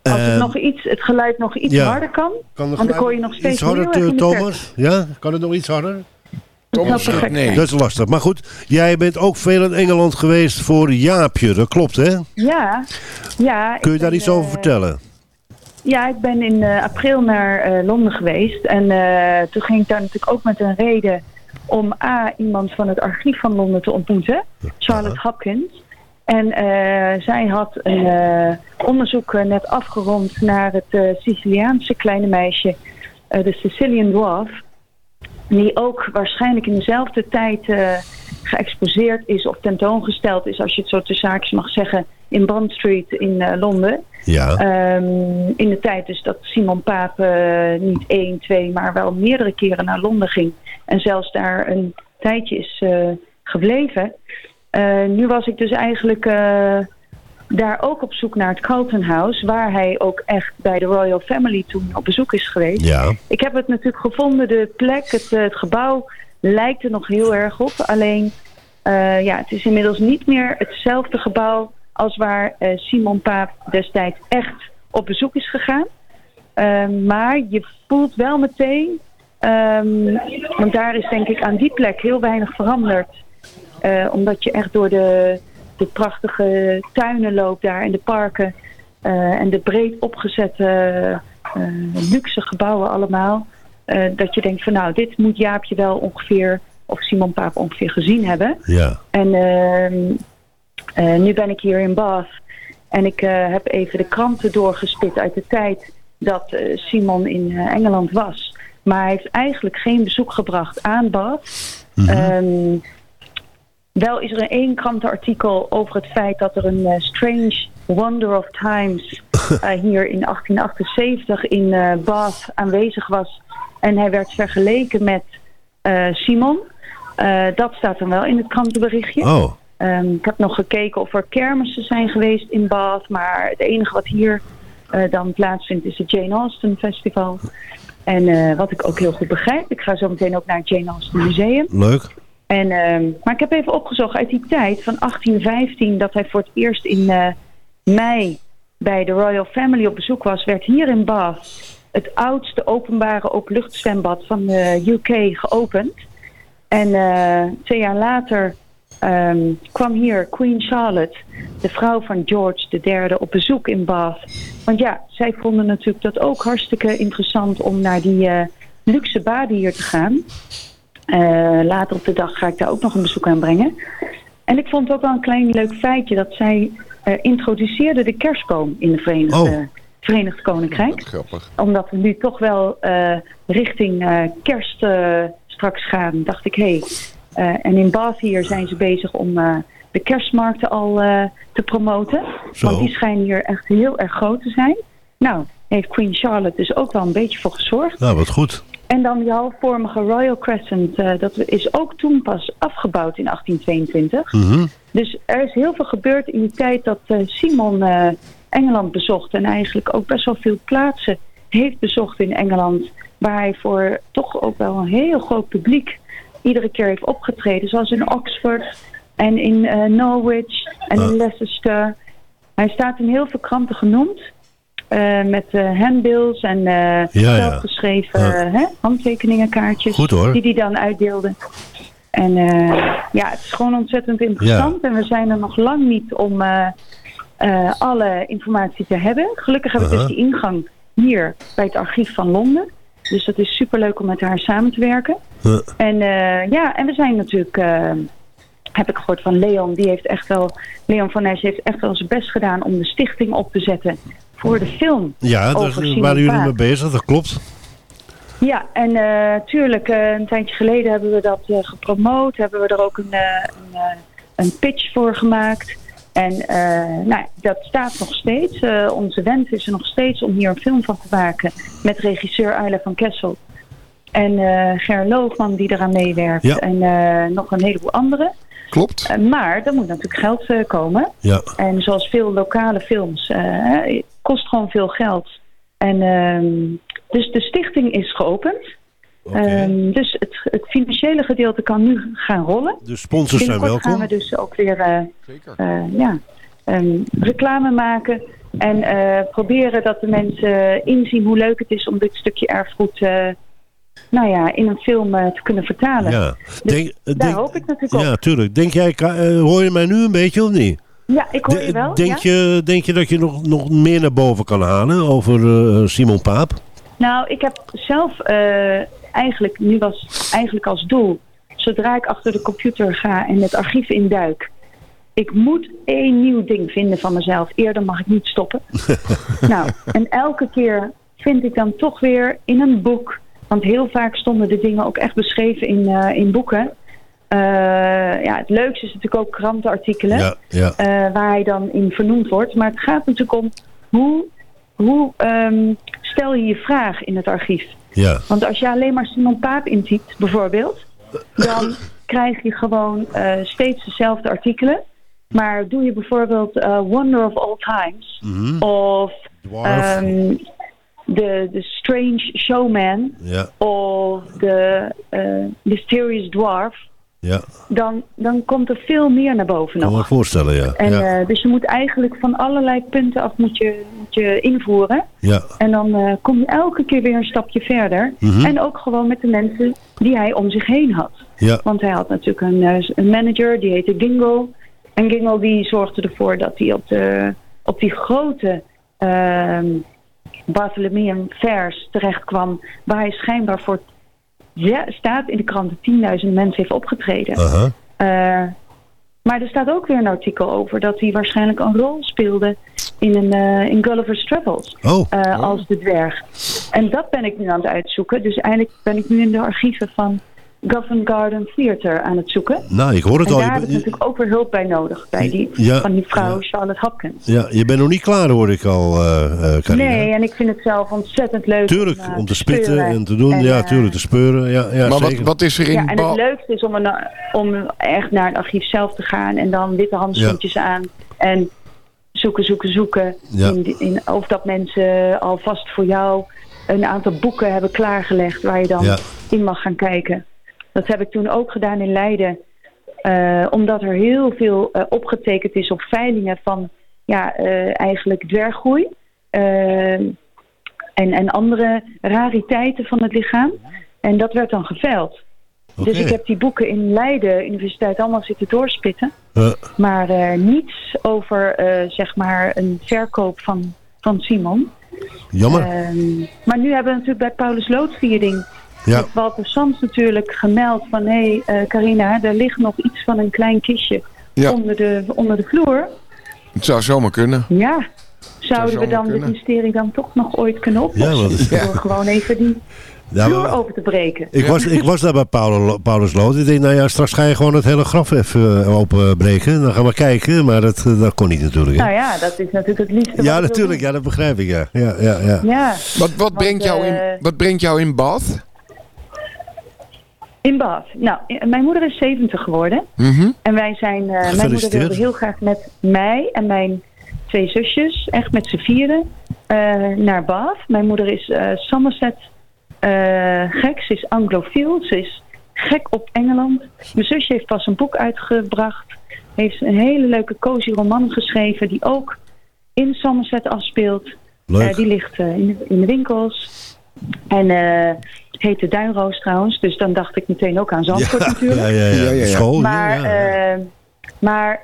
Als het, Eh, nog iets, het geluid nog iets ja. harder kan. kan want dan hoor je nog steeds iets harder, Thomas? Ja, kan het nog iets harder? Thomas Dat nee. Dat is lastig. Maar goed, jij bent ook veel in Engeland geweest voor Jaapje. Dat klopt, hè? Ja. ja Kun je daar ben, iets over eh, vertellen? Ja, ik ben in eh, april naar eh, Londen geweest. En eh, toen ging ik daar natuurlijk ook met een reden om A, iemand van het archief van Londen te ontmoeten. Charlotte Hopkins. En eh, zij had een eh, onderzoek eh, net afgerond naar het Siciliaanse kleine meisje, de Sicilian Dwarf. Die ook waarschijnlijk in dezelfde tijd geëxposeerd is of tentoongesteld is, als je het zo tussen zaakjes mag zeggen, in Bond Street in Londen. Ja. Ehm, in de tijd dus dat Simon Paap niet één, twee, maar wel meerdere keren naar Londen ging. En zelfs daar een tijdje is gebleven. Eh, nu was ik dus eigenlijk eh, daar ook op zoek naar het Carlton House. Waar hij ook echt bij de Royal Family toen op bezoek is geweest. Ja. Ik heb het natuurlijk gevonden, de plek, het, eh, het gebouw lijkt er nog heel erg op. Alleen, ja, het is inmiddels niet meer hetzelfde gebouw als waar Simon Paap destijds echt op bezoek is gegaan. Ehm, maar je voelt wel meteen, ehm, want daar is denk ik aan die plek heel weinig veranderd. Eh, omdat je echt door de, de prachtige tuinen loopt daar en de parken. eh, en de breed opgezette eh, luxe gebouwen allemaal. dat je denkt van nou, dit moet Jaapje wel ongeveer, of Simon Paap ongeveer gezien hebben. Ja. En ehm, eh, nu ben ik hier in Bath. En ik heb even de kranten doorgespit uit de tijd dat Simon in Engeland was. Maar hij heeft eigenlijk geen bezoek gebracht aan Bath. Ehm, wel is er één krantenartikel over het feit dat er een eh, Strange Wonder of Times eh, hier in 1878 in eh, Bath aanwezig was. En hij werd vergeleken met Simon. Dat staat dan wel in het krantenberichtje. Oh. Ehm, ik heb nog gekeken of er kermissen zijn geweest in Bath. Maar het enige wat hier dan plaatsvindt is het Jane Austen Festival. En wat ik ook heel goed begrijp. Ik ga zo meteen ook naar het Jane Austen Museum. Leuk. En, ehm, maar ik heb even opgezocht uit die tijd van 1815 dat hij voor het eerst in eh, mei bij de Royal Family op bezoek was, werd hier in Bath het oudste openbare openluchtzwembad van de UK geopend. En eh, twee jaar later ehm, kwam hier Queen Charlotte, de vrouw van George III, op bezoek in Bath. Want ja, zij vonden natuurlijk dat ook hartstikke interessant om naar die eh, luxe baden hier te gaan. Eh, later op de dag ga ik daar ook nog een bezoek aan brengen. En ik vond het ook wel een klein leuk feitje dat zij eh introduceerde de kerstboom in de Verenigde, Oh. Verenigd Koninkrijk. Grappig. Omdat we nu toch wel eh, richting kerst straks gaan, dacht ik, hé. Hey, en in Bath hier zijn ze bezig om de kerstmarkten al te promoten. Zo. Want die schijnen hier echt heel erg groot te zijn. Nou, heeft Queen Charlotte dus ook wel een beetje voor gezorgd. Nou, wat goed. En dan die halfvormige Royal Crescent, eh, dat is ook toen pas afgebouwd in 1822. Mhm. Dus er is heel veel gebeurd in die tijd dat eh, Simon eh, Engeland bezocht. En eigenlijk ook best wel veel plaatsen heeft bezocht in Engeland. Waar hij voor toch ook wel een heel groot publiek iedere keer heeft opgetreden. Zoals in Oxford en in Norwich en in Leicester. Hij staat in heel veel kranten genoemd. Eh, met eh, handbills en eh ja. zelfgeschreven Ja. handtekeningenkaartjes. Goed, hoor. Die hij dan uitdeelde. En ja, het is gewoon ontzettend interessant. En we zijn er nog lang niet om alle informatie te hebben. Gelukkig heb ik Aha. dus die ingang hier bij het archief van Londen. Dus dat is superleuk om met haar samen te werken. Huh. En ja, en we zijn natuurlijk, heb ik gehoord van Leon, die heeft echt wel, Leon van Nijs heeft echt wel zijn best gedaan om de stichting op te zetten voor de film. Ja, daar waren jullie mee bezig, dat klopt. Ja, en eh tuurlijk, eh, een tijdje geleden hebben we dat eh, gepromoot, hebben we er ook een, een, een pitch voor gemaakt. En nou, dat staat nog steeds. Onze wens is er nog steeds om hier een film van te maken met regisseur Ayla van Kessel. En eh Ger Loogman die eraan meewerkt. Ja. En nog een heleboel anderen. Klopt. Eh, maar er moet natuurlijk geld eh, komen. Ja. En zoals veel lokale films, eh, kost gewoon veel geld. En ehm, dus de stichting is geopend. Ehm, dus het, het financiële gedeelte kan nu gaan rollen. De sponsors zijn welkom. gaan we dus ook weer eh, eh, ja, ehm, reclame maken. En eh, proberen dat de mensen inzien hoe leuk het is om dit stukje erfgoed eh, nou ja, in een film eh, te kunnen vertalen. Ja. Dus Denk- daar denk- hoop ik natuurlijk op. Ja, tuurlijk. Denk jij, eh, hoor je mij nu een beetje of niet? Ja, ik hoor je wel. denk, ja? je, denk je dat je nog, nog meer naar boven kan halen over eh, Simon Paap? Nou, ik heb zelf eigenlijk, nu was eigenlijk als doel, zodra ik achter de computer ga en het archief induik, ik moet één nieuw ding vinden van mezelf. Eerder mag ik niet stoppen. nou, en elke keer vind ik dan toch weer in een boek, want heel vaak stonden de dingen ook echt beschreven in, eh, in boeken. Eh, ja, het leukste is natuurlijk ook krantenartikelen, Ja, ja. eh, waar hij dan in vernoemd wordt. Maar het gaat natuurlijk om hoe, hoe ehm, stel je je vraag in het archief. Ja. Want als je alleen maar Simon Paap intypt, bijvoorbeeld, dan krijg je gewoon steeds dezelfde artikelen. Maar doe je bijvoorbeeld Wonder of All Times Mhm. of Dwarf. ehm, The the Strange Showman Ja, of The eh, Mysterious Dwarf, ja. dan, dan komt er veel meer naar boven Kan nog. me voorstellen, ja. En, ja. eh, dus je moet eigenlijk van allerlei punten af moet je, moet je invoeren. ja. En dan eh, kom je elke keer weer een stapje verder. Mhm. En ook gewoon met de mensen die hij om zich heen had. Ja. Want hij had natuurlijk een, een manager, die heette Gingle. En Gingle die zorgde ervoor dat hij op, de, op die grote ehm Bartholomeum Fairs terecht kwam. Waar hij schijnbaar voor, ja, staat in de kranten, 10.000 mensen heeft opgetreden. Eh, maar er staat ook weer een artikel over dat hij waarschijnlijk een rol speelde in, een, eh, in Gulliver's Travels. Oh. eh, als de dwerg. En dat ben ik nu aan het uitzoeken. Dus eigenlijk ben ik nu in de archieven van Covent Garden Theatre aan het zoeken. Nou, ik hoor het en al. daar heb ik natuurlijk ook weer hulp bij nodig. Bij die, Ja, van die vrouw Charlotte Hopkins. Ja, je bent nog niet klaar, hoor ik al, eh eh Carina. Nee, en ik vind het zelf ontzettend leuk. Tuurlijk, om, eh, om te spitten speuren. en te doen. En, ja, tuurlijk, te speuren. Ja, ja, maar wat, zeker. wat is er in Ja, en het leukste is om, een, om echt naar het archief zelf te gaan en dan witte handschoentjes aan en zoeken, zoeken, zoeken. Ja. In, in, of dat mensen alvast voor jou een aantal boeken hebben klaargelegd waar je dan Ja. in mag gaan kijken. Dat heb ik toen ook gedaan in Leiden. eh, omdat er heel veel eh, opgetekend is op veilingen van ja, eh, eigenlijk dwerggroei. en, en andere rariteiten van het lichaam. En dat werd dan geveild. Dus ik heb die boeken in Leiden, universiteit, allemaal zitten doorspitten. Maar niets over, zeg maar, een verkoop van, van Simon. jammer. Ehm, maar nu hebben we natuurlijk bij Paulus Loodviering... ja. heeft Walter Sands natuurlijk gemeld van... hé hey, eh, Carina, er ligt nog iets van een klein kistje Ja. onder, de, onder de vloer. Het zou zomaar kunnen. Ja, zouden we dan kunnen. dit mysterie dan toch nog ooit kunnen oplossen? Ja, want- Door gewoon even die Ja, vloer maar- over te breken. Ik, was, ik was daar bij Paulus, Paulus Lood. Ik denk, nou ja, straks ga je gewoon het hele graf even eh, openbreken. Dan gaan we kijken, maar dat, eh, dat kon niet natuurlijk. hè. Nou ja, dat is natuurlijk het liefste ja, natuurlijk. Ja, dat begrijp ik, ja. Ja, ja, ja. Ja, Wat, wat, brengt, jou in, eh, wat brengt jou in Bath? In Bath. Nou, eh, mijn moeder is 70 geworden. Mhm. En wij zijn, eh, mijn moeder wilde heel graag met mij en mijn twee zusjes, echt met z'n vieren, eh, naar Bath. Mijn moeder is Somerset gek, ze is anglofiel, ze is gek op Engeland. Mijn zusje heeft pas een boek uitgebracht, heeft een hele leuke cozy roman geschreven die ook in Somerset afspeelt. Die ligt in, de, in de winkels. En eh heet de Duinroos trouwens. Dus dan dacht ik meteen ook aan Zandvoort ja, natuurlijk. ja, ja, ja. Ja, ja, ja. School. Maar, ja, ja. eh, maar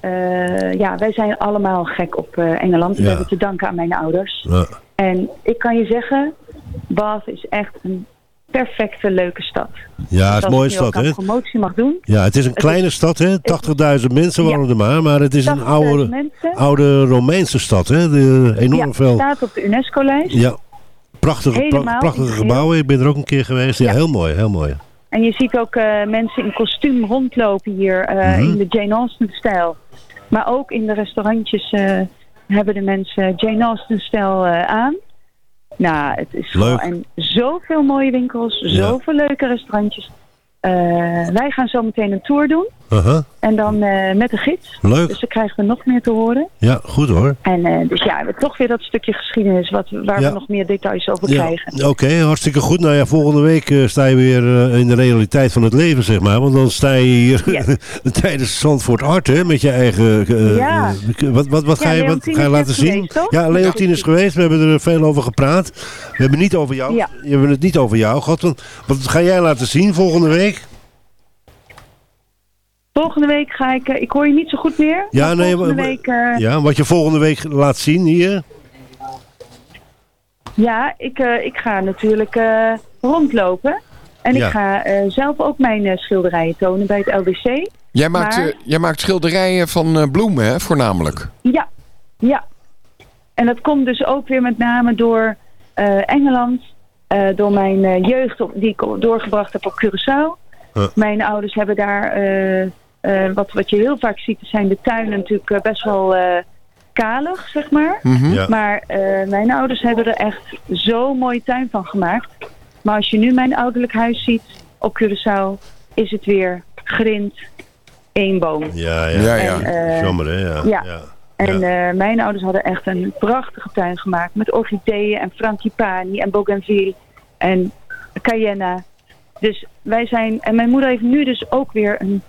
eh, ja, wij zijn allemaal gek op eh, Engeland. We Ja. hebben te danken aan mijn ouders. Ja. En ik kan je zeggen, Bath is echt een perfecte, leuke stad. Ja, het is een mooie stad, hè? promotie mag doen. Ja, het is een Het kleine is- stad, hè? 80.000 mensen wonen er maar, maar het is een 80.000 oude, mensen. oude Romeinse stad, hè? De, enorm ja, veel. staat op de UNESCO-lijst. Ja, prachtige, pra- prachtige gebouwen. Ik ben er ook een keer geweest. Ja, Ja. heel mooi, heel mooi. En je ziet ook eh, mensen in kostuum rondlopen hier eh, Mhm. in de Jane Austen-stijl. Maar ook in de restaurantjes eh, hebben de mensen Jane Austen-stijl aan. Nou, het is Leuk. gewoon en zoveel mooie winkels, Ja. zoveel leuke restaurantjes. Wij gaan zo meteen een tour doen. Aha, En dan eh, met de gids. Leuk. Dus dan krijgen we nog meer te horen. Ja, goed hoor. En eh, dus ja, we hebben toch weer dat stukje geschiedenis wat, waar Ja. we nog meer details over Ja, krijgen. Oké, hartstikke goed. Nou ja, volgende week eh, sta je weer in de realiteit van het leven, zeg maar. Want dan sta je hier tijdens Zandvoort Art, hè, met je eigen... Ja. wat, wat, wat, ga je, wat ga je laten zien? geweest? Ja, Leontien is geweest. We hebben er veel over gepraat. We hebben, niet over jou, Ja. we hebben het niet over jou gehad. want- Wat ga jij laten zien volgende week? Volgende week ga ik... eh, ik hoor je niet zo goed meer. Ja, nee, volgende maar- week... eh, Ja, wat je volgende week laat zien hier. Ja, ik, eh, ik ga natuurlijk eh, rondlopen. En Ja. ik ga eh, zelf ook mijn eh, schilderijen tonen bij het LBC. Jij maakt, Maar- jij maakt schilderijen van eh, bloemen, hè, voornamelijk. Ja, ja. En dat komt dus ook weer met name door eh, Engeland. eh, door mijn eh, jeugd op, die ik doorgebracht heb op Curaçao. Huh. Mijn ouders hebben daar... eh, eh, wat, wat je heel vaak ziet, zijn de tuinen natuurlijk eh, best wel eh, kalig, zeg maar. Mhm. Ja. Maar eh, mijn ouders hebben er echt zo'n mooie tuin van gemaakt. Maar als je nu mijn ouderlijk huis ziet op Curaçao, is het weer grind, één boom. Ja, ja. Ja, ja. En, Jammer, hè? Ja. ja. ja. En eh, mijn ouders hadden echt een prachtige tuin gemaakt met orchideeën en frangipani en bougainville en cayenne. Dus wij zijn, en mijn moeder heeft nu dus ook weer een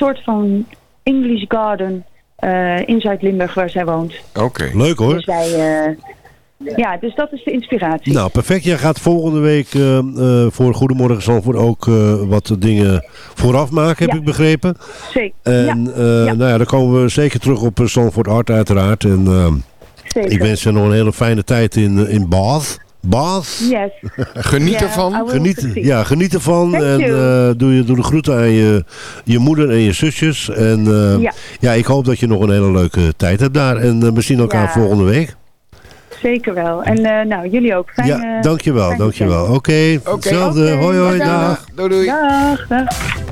soort van English garden eh, in Zuid-Limburg waar zij woont. Oké. Leuk hoor. Dus wij, eh, ja, dus dat is de inspiratie. Nou, perfect. Jij gaat volgende week eh, eh, voor Goedemorgen Zandvoort ook eh, wat dingen vooraf maken, heb Ja. ik begrepen. Zeker. En ja, eh, ja. nou ja, dan komen we zeker terug op Zandvoort Art uiteraard. En zeker. ik wens je nog een hele fijne tijd in, in Bath. Bath. Yes. Geniet ervan. Geniet, ja, geniet ervan. Thank en eh, doe, je, doe de groeten aan je, je moeder en je zusjes. En eh, ja. Ja. ik hoop dat je nog een hele leuke tijd hebt daar. En eh, we zien elkaar Ja. volgende week. Zeker wel. En eh, nou, jullie ook. Fijn, ja, dankjewel. fijn dankjewel. Oké, hetzelfde. Hoi hoi, dag. Doei doei. Dag. dag.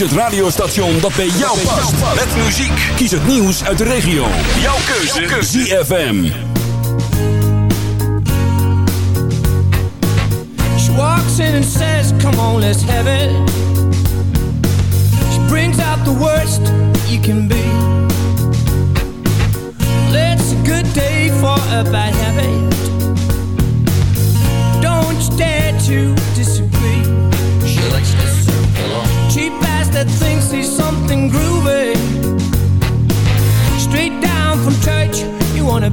Het radiostation dat bij jou past. Met muziek. Kies het nieuws uit de regio. Jouw keuze. ZFM. She walks in and says, come on, let's have it. She brings out the worst you can be. It's a good day for a bad habit.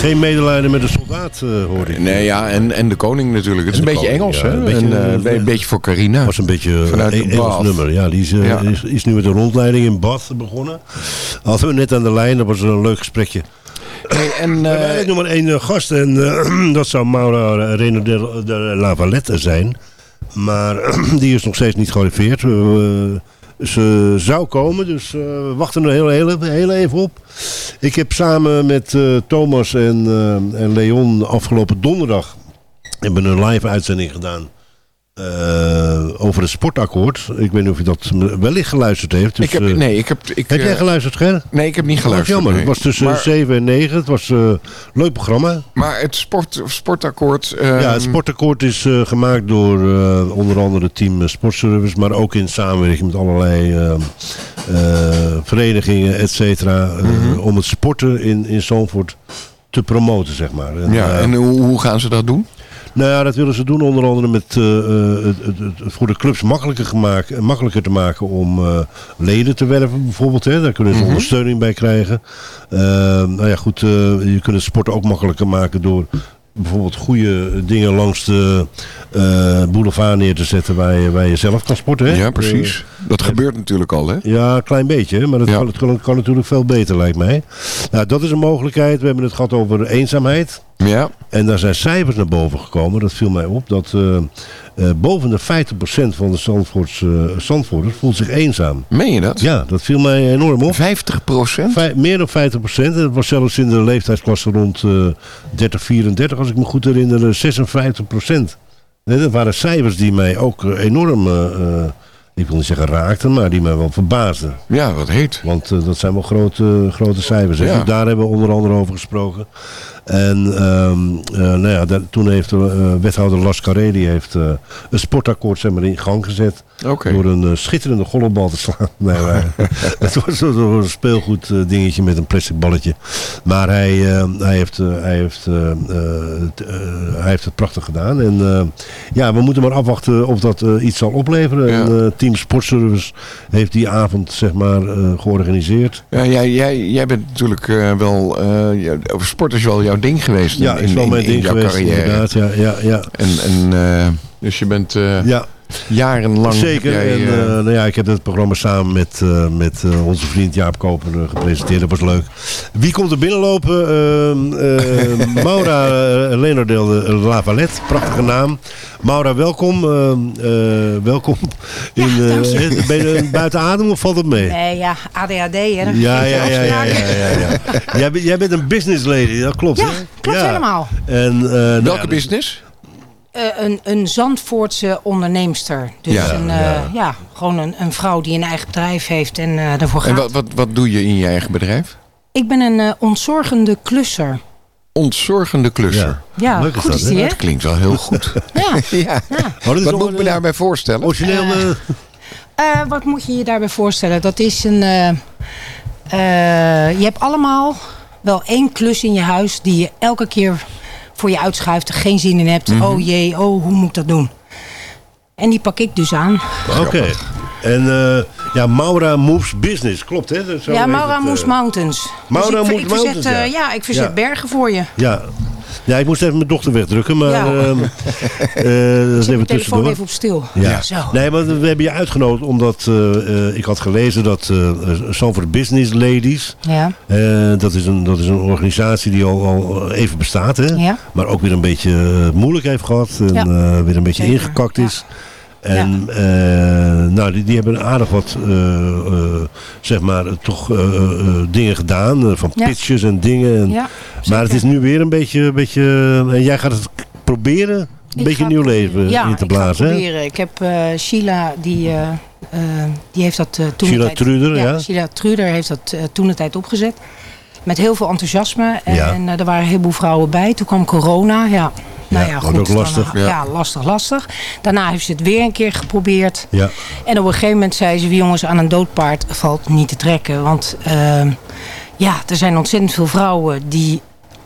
Geen medelijden met de soldaat, uh, hoorde ik. Nee, ja, en, en de koning natuurlijk. Het is een beetje koning, Engels, ja, hè? een beetje, en, uh, een beetje voor Carina. was een beetje Vanuit een Engels Bath. nummer. Ja, die is, uh, Ja. Is, is nu met de rondleiding in Bath begonnen. Hadden we net aan de lijn, dat was een leuk gesprekje. Hey, en, We hebben eigenlijk nog maar één eh, gast en eh, dat zou Maura Reno de, de Lavalette zijn. Maar die is nog steeds niet gearriveerd. We- ze zou komen, dus eh, we wachten er heel, heel, heel even op. Ik heb samen met eh, Thomas en, eh, en Leon afgelopen donderdag hebben een live uitzending gedaan. Eh, over het sportakkoord. Ik weet niet of je dat wellicht geluisterd heeft. Dus, ik heb, eh, nee, ik heb... Ik, heb jij eh, geluisterd, Ger? Nee, ik heb niet geluisterd. jammer. nee. Het was tussen Maar- 7 en 9. Het was een leuk programma. Maar het sport, sportakkoord... ehm, Ja, het sportakkoord is gemaakt door onder andere team Sportservice, maar ook in samenwerking met allerlei eh, eh, verenigingen, et cetera, Mhm. om het sporten in, in Zandvoort te promoten, zeg maar. En, ja, en hoe, hoe gaan ze dat doen? Nou ja, dat willen ze doen onder andere met eh, eh, het, voor de clubs makkelijker, gemaakt, makkelijker te maken om eh, leden te werven bijvoorbeeld. Hè. Daar kunnen ze Mhm. ondersteuning bij krijgen. Eh, nou ja, goed, eh, je kunt het sport ook makkelijker maken door bijvoorbeeld goede dingen langs de eh, boulevard neer te zetten waar je, waar je zelf kan sporten. Hè. Ja, precies. Dat gebeurt natuurlijk al, hè? Ja, een klein beetje, maar dat kan, kan natuurlijk veel beter, lijkt mij. Nou, dat is een mogelijkheid. We hebben het gehad over eenzaamheid. Ja. En daar zijn cijfers naar boven gekomen. Dat viel mij op. Dat eh, eh, boven de 50% van de Zandvoorts, Zandvoorters voelt zich eenzaam. Meen je dat? Ja, dat viel mij enorm op. 50%? Vij- meer dan 50%. En dat was zelfs in de leeftijdsklasse rond eh 30, 34, als ik me goed herinner, eh, 56%. Nee, dat waren cijfers die mij ook enorm, ik wil niet zeggen raakten, maar die mij wel verbaasden. Ja, wat heet. Want dat zijn wel grote, grote cijfers. Ja. Daar hebben we onder andere over gesproken. En ehm, eh, nou ja, daar- toen heeft de eh, wethouder Las heeft eh, een sportakkoord zeg maar, in gang gezet. Door een schitterende golfbal te slaan. Nee, maar, het was zo'n speelgoed dingetje met een plastic balletje. Maar hij, eh, hij, heeft, hij, heeft, het, hij heeft het prachtig gedaan. En ja, we moeten maar afwachten of dat iets zal opleveren. Ja. En, Team Sportservice heeft die avond zeg maar georganiseerd. Ja, jij, jij, jij bent natuurlijk wel... over sport is wel jouw ding geweest Ja, in, is wel in- mijn in ding jouw geweest carrière. inderdaad. Ja, ja, ja. En, en, eh, dus je bent eh, ja. Jarenlang... Zeker. jij, en, eh, eh, nou ja, ik heb het programma samen met, eh, met eh, onze vriend Jaap Koper gepresenteerd. Dat was leuk. Wie komt er binnenlopen? Ehm, eh, Maura uh, Leonardel de Lavalette. Prachtige naam. Maura, welkom. Ehm, eh, welkom. In, eh, ben je buiten adem of valt het mee? Nee, ja, ADHD. Hè, Ja, ja, ja, ja, ja, ja, ja. Jij, bent- jij bent een business lady, dat klopt Ja, hè? klopt helemaal. En, eh, nou Welke ja, business? Eh, een, een Zandvoortse onderneemster. Dus Ja, een, eh, ja. ja. gewoon een, een vrouw die een eigen bedrijf heeft en eh daarvoor gaat. En wat, wat, wat doe je in je eigen bedrijf? Ik ben een eh, ontzorgende klusser. Ontzorgende klusser. Ja, Leuk is goed dat, is hè? die, hè? Dat klinkt wel heel goed. Ja. Oh, Wat moet ik me daarbij voorstellen? Origineel. eh, Eh, wat moet je je daarbij voorstellen? Dat is een... eh, eh, je hebt allemaal wel één klus in je huis die je elke keer voor je uitschuift. Er geen zin in hebt. Mhm. Oh jee, oh hoe moet ik dat doen? En die pak ik dus aan. Oké. En eh, ja, Maura Moves Business, klopt hè? Ja, Maura het, eh. Moves Mountains. Maura dus ik, Moves ik verzet, Mountains, eh, ja. ja. ik verzet Ja. bergen voor je. Ja. Ja, ik moest even mijn dochter wegdrukken, maar Ja. eh, dat is even tussendoor. even op stil. Ja. Zo. Nee, maar we hebben je uitgenodigd omdat eh, eh, ik had gelezen dat eh Sanford Business Ladies, Ja. dat, is een, dat is een organisatie die al, al even bestaat, hè? Ja. maar ook weer een beetje moeilijk heeft gehad en weer een beetje Zeker, ingekakt is. En eh, nou, die, die hebben aardig wat, eh, eh, zeg maar, toch dingen gedaan. van Ja. pitches en dingen. En, Ja, maar het is nu weer een beetje, een beetje en jij gaat het proberen een Ik beetje nieuw leven ja, in te ik blazen. hè? proberen. Ik heb Sheila, die, die heeft dat toen Sheila tijd- Truder, ja. Sheila Truder heeft dat toen de tijd opgezet. Met heel veel enthousiasme. En, Ja. en, er waren een heleboel vrouwen bij. Toen kwam corona. Ja, nou Ja, goed. ook lastig. Dan, Ja. ja. lastig, lastig. Daarna heeft ze het weer een keer geprobeerd. Ja. En op een gegeven moment zei ze... jongens, aan een doodpaard valt niet te trekken. Want ehm, ja, er zijn ontzettend veel vrouwen die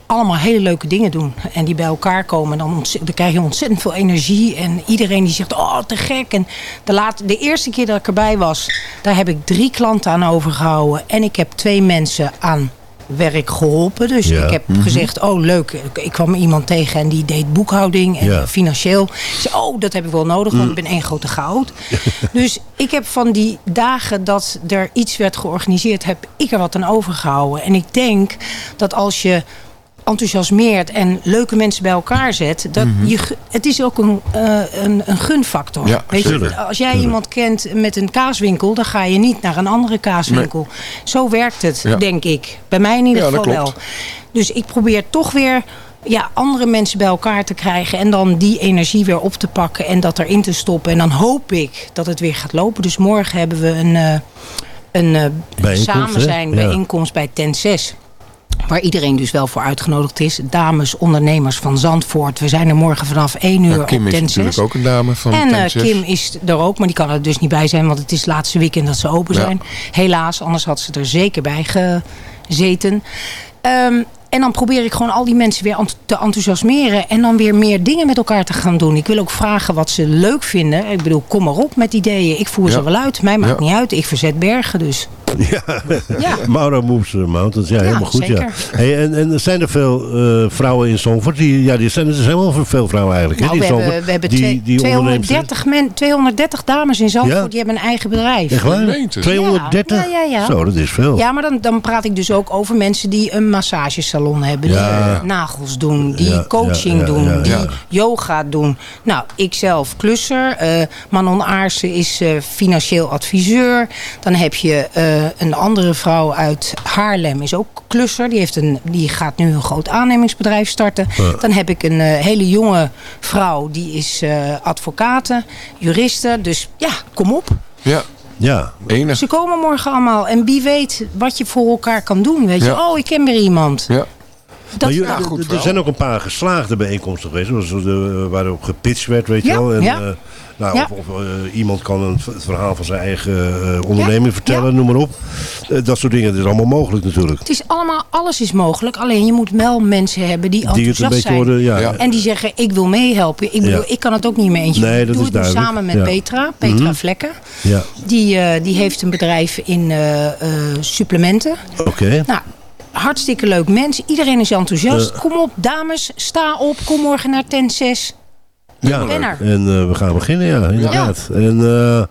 allemaal hele leuke dingen doen. En die bij elkaar komen. Dan krijg je ontzettend veel energie. En iedereen die zegt, oh, te gek. En de, laat, de eerste keer dat ik erbij was... daar heb ik drie klanten aan overgehouden. En ik heb twee mensen aan werk geholpen. Dus Ja. ik heb Mhm. gezegd, oh leuk. Ik, kwam iemand tegen en die deed boekhouding en Ja. financieel. Zei, oh, dat heb ik wel nodig, want Mm. ik ben één grote goud. dus ik heb van die dagen dat er iets werd georganiseerd... heb ik er wat aan overgehouden. En ik denk dat als je enthousiasmeert en leuke mensen bij elkaar zet... Dat Mhm. je, het is ook een, eh, een, een gunfactor. Ja, Weet je, als jij Tuurlijk. iemand kent met een kaaswinkel... dan ga je niet naar een andere kaaswinkel. Zo werkt het, Ja. denk ik. Bij mij in ieder Ja, geval wel. Dus ik probeer toch weer ja, andere mensen bij elkaar te krijgen. En dan die energie weer op te pakken en dat erin te stoppen. En dan hoop ik dat het weer gaat lopen. Dus morgen hebben we een, eh, een eh, samen zijn bijeenkomst bij Ten 6. Waar iedereen dus wel voor uitgenodigd is. Dames, ondernemers van Zandvoort. We zijn er morgen vanaf 1 uur Ja, Kim op is natuurlijk 6. ook een dame van En eh, 6. Kim is er ook, maar die kan er dus niet bij zijn, want het is het laatste weekend dat ze open Ja. zijn. Helaas, anders had ze er zeker bij gezeten. Ehm, en dan probeer ik gewoon al die mensen weer te enthousiasmeren. En dan weer meer dingen met elkaar te gaan doen. Ik wil ook vragen wat ze leuk vinden. Ik bedoel, kom maar op met ideeën. Ik voer ze Ja. wel uit. Mij maakt Ja. niet uit. Ik verzet bergen dus. Ja, Maura Moves eh, Mountains, ja, helemaal goed. Ja. Hey, en, en zijn er veel eh, vrouwen in Zandvoort? Die, ja, die zijn, er zijn wel veel vrouwen eigenlijk. hè, Nou, die we, in hebben, Zandvoort, we hebben die, twee- die ondernemers zijn. 230, men, 230 dames in Zandvoort. Ja? Die hebben een eigen bedrijf. Echt waar? 230? Ja, ja, ja. Zo, dat is veel. Ja, maar dan, dan praat ik dus ook over mensen die een massagesalon hebben. Ja. Die nagels doen, die Ja, coaching ja, doen, die yoga doen. Nou, ik zelf klusser. eh, Manon Aarsen is eh, financieel adviseur. Dan heb je eh, een andere vrouw uit Haarlem, is ook klusser. Die, heeft een, die gaat nu een groot aannemingsbedrijf starten. Dan heb ik een hele jonge vrouw, die is advocate, juriste. Dus ja, kom op. Ja. Ja. Enig. Ze komen morgen allemaal. En wie weet wat je voor elkaar kan doen. Weet je, Ja. oh, ik ken weer iemand. Ja. Dat Maar nou goed er zijn ook een paar geslaagde bijeenkomsten geweest. Zoals de, waarop gepitcht werd, weet je wel. En, ja. Nou, Ja. Of, of eh, iemand kan een, het verhaal van zijn eigen eh, onderneming vertellen, noem maar op. Eh, dat soort dingen, dat is allemaal mogelijk natuurlijk. Het is allemaal, alles is mogelijk. Alleen je moet wel mensen hebben die Die het een enthousiast beetje zijn. worden, ja. Ja. En die zeggen, ik wil meehelpen. Ik bedoel, Ja. ik kan het ook niet meer eentje Nee, dat is doe het samen met Ja. Petra, Petra Mhm. Vlekken. Ja, Die, eh, die heeft een bedrijf in eh, eh, supplementen. oké. Nou, hartstikke leuk mens. Iedereen is enthousiast. Kom op, dames, sta op. Kom morgen naar tent 6. Ja, en eh, we gaan beginnen, ja, inderdaad. En eh,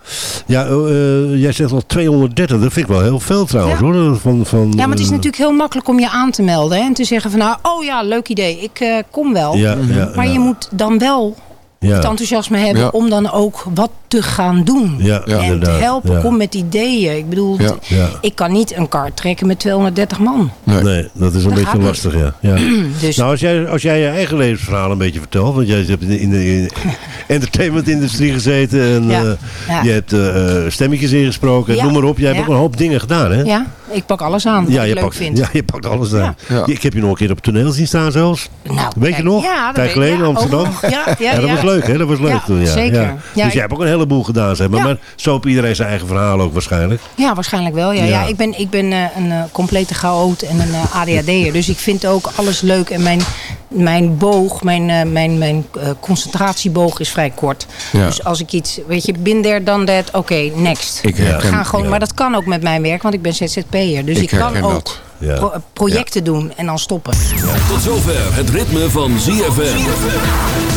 ja, oh, eh, jij zegt al 230, dat vind ik wel heel veel trouwens Ja. hoor. Van, van, Ja, maar het is natuurlijk heel makkelijk om je aan te melden. Hè? En te zeggen van, nou, oh ja, leuk idee. Ik eh, kom wel. Ja, ja, maar ja. je moet dan wel ja. het enthousiasme hebben Ja. om dan ook wat te gaan doen. Ja, Ja. En te helpen, ja. kom met ideeën. Ik bedoel, Ja. t- Ja. ik kan niet een kar trekken met 230 man. Nee. Nee, dat is een Dat beetje lastig, ja. ja. Dus Nou, als jij, als jij je eigen levensverhaal een beetje vertelt, want jij hebt in de, in de entertainment-industrie gezeten en Ja, eh, ja. je hebt eh, eh, stemmetjes ingesproken, Ja, noem maar op. Jij hebt ja. ook een hoop dingen gedaan, hè? ja, ik pak alles aan wat Ja, ik je leuk pakt, vind. ja, je pakt alles aan. Ja. Ik heb je nog een keer op het toneel zien staan zelfs. Nou, Weet je nog? Ja, dat Tijd geleden in ja, Amsterdam. ook nog. Ja, ja, Ja, dat ja. was leuk, hè? Dat was leuk Ja, toen, ja. zeker. Ja. Ja, dus ik- jij hebt ook een heleboel gedaan, zeg maar. Ja. Maar zo heeft iedereen zijn eigen verhaal ook waarschijnlijk. Ja, waarschijnlijk wel. Ja. Ja. Ja. ik ben, ik ben eh, een eh, complete chaot en een eh, ADHD'er. Dus ik vind ook alles leuk. En mijn, mijn boog, mijn, eh, mijn, mijn eh, concentratieboog is vrij kort. Ja. Dus als ik iets, weet je, bin there, dan that, oké, next. Ik herken- gaan gewoon, ja. Maar dat kan ook met mijn werk, want ik ben ZZP'er. Dus Ik ik, kan ook dat. Ja. pro- projecten doen en dan stoppen. Tot zover het ritme van ZFM.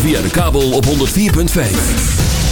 Via de kabel op 104.5.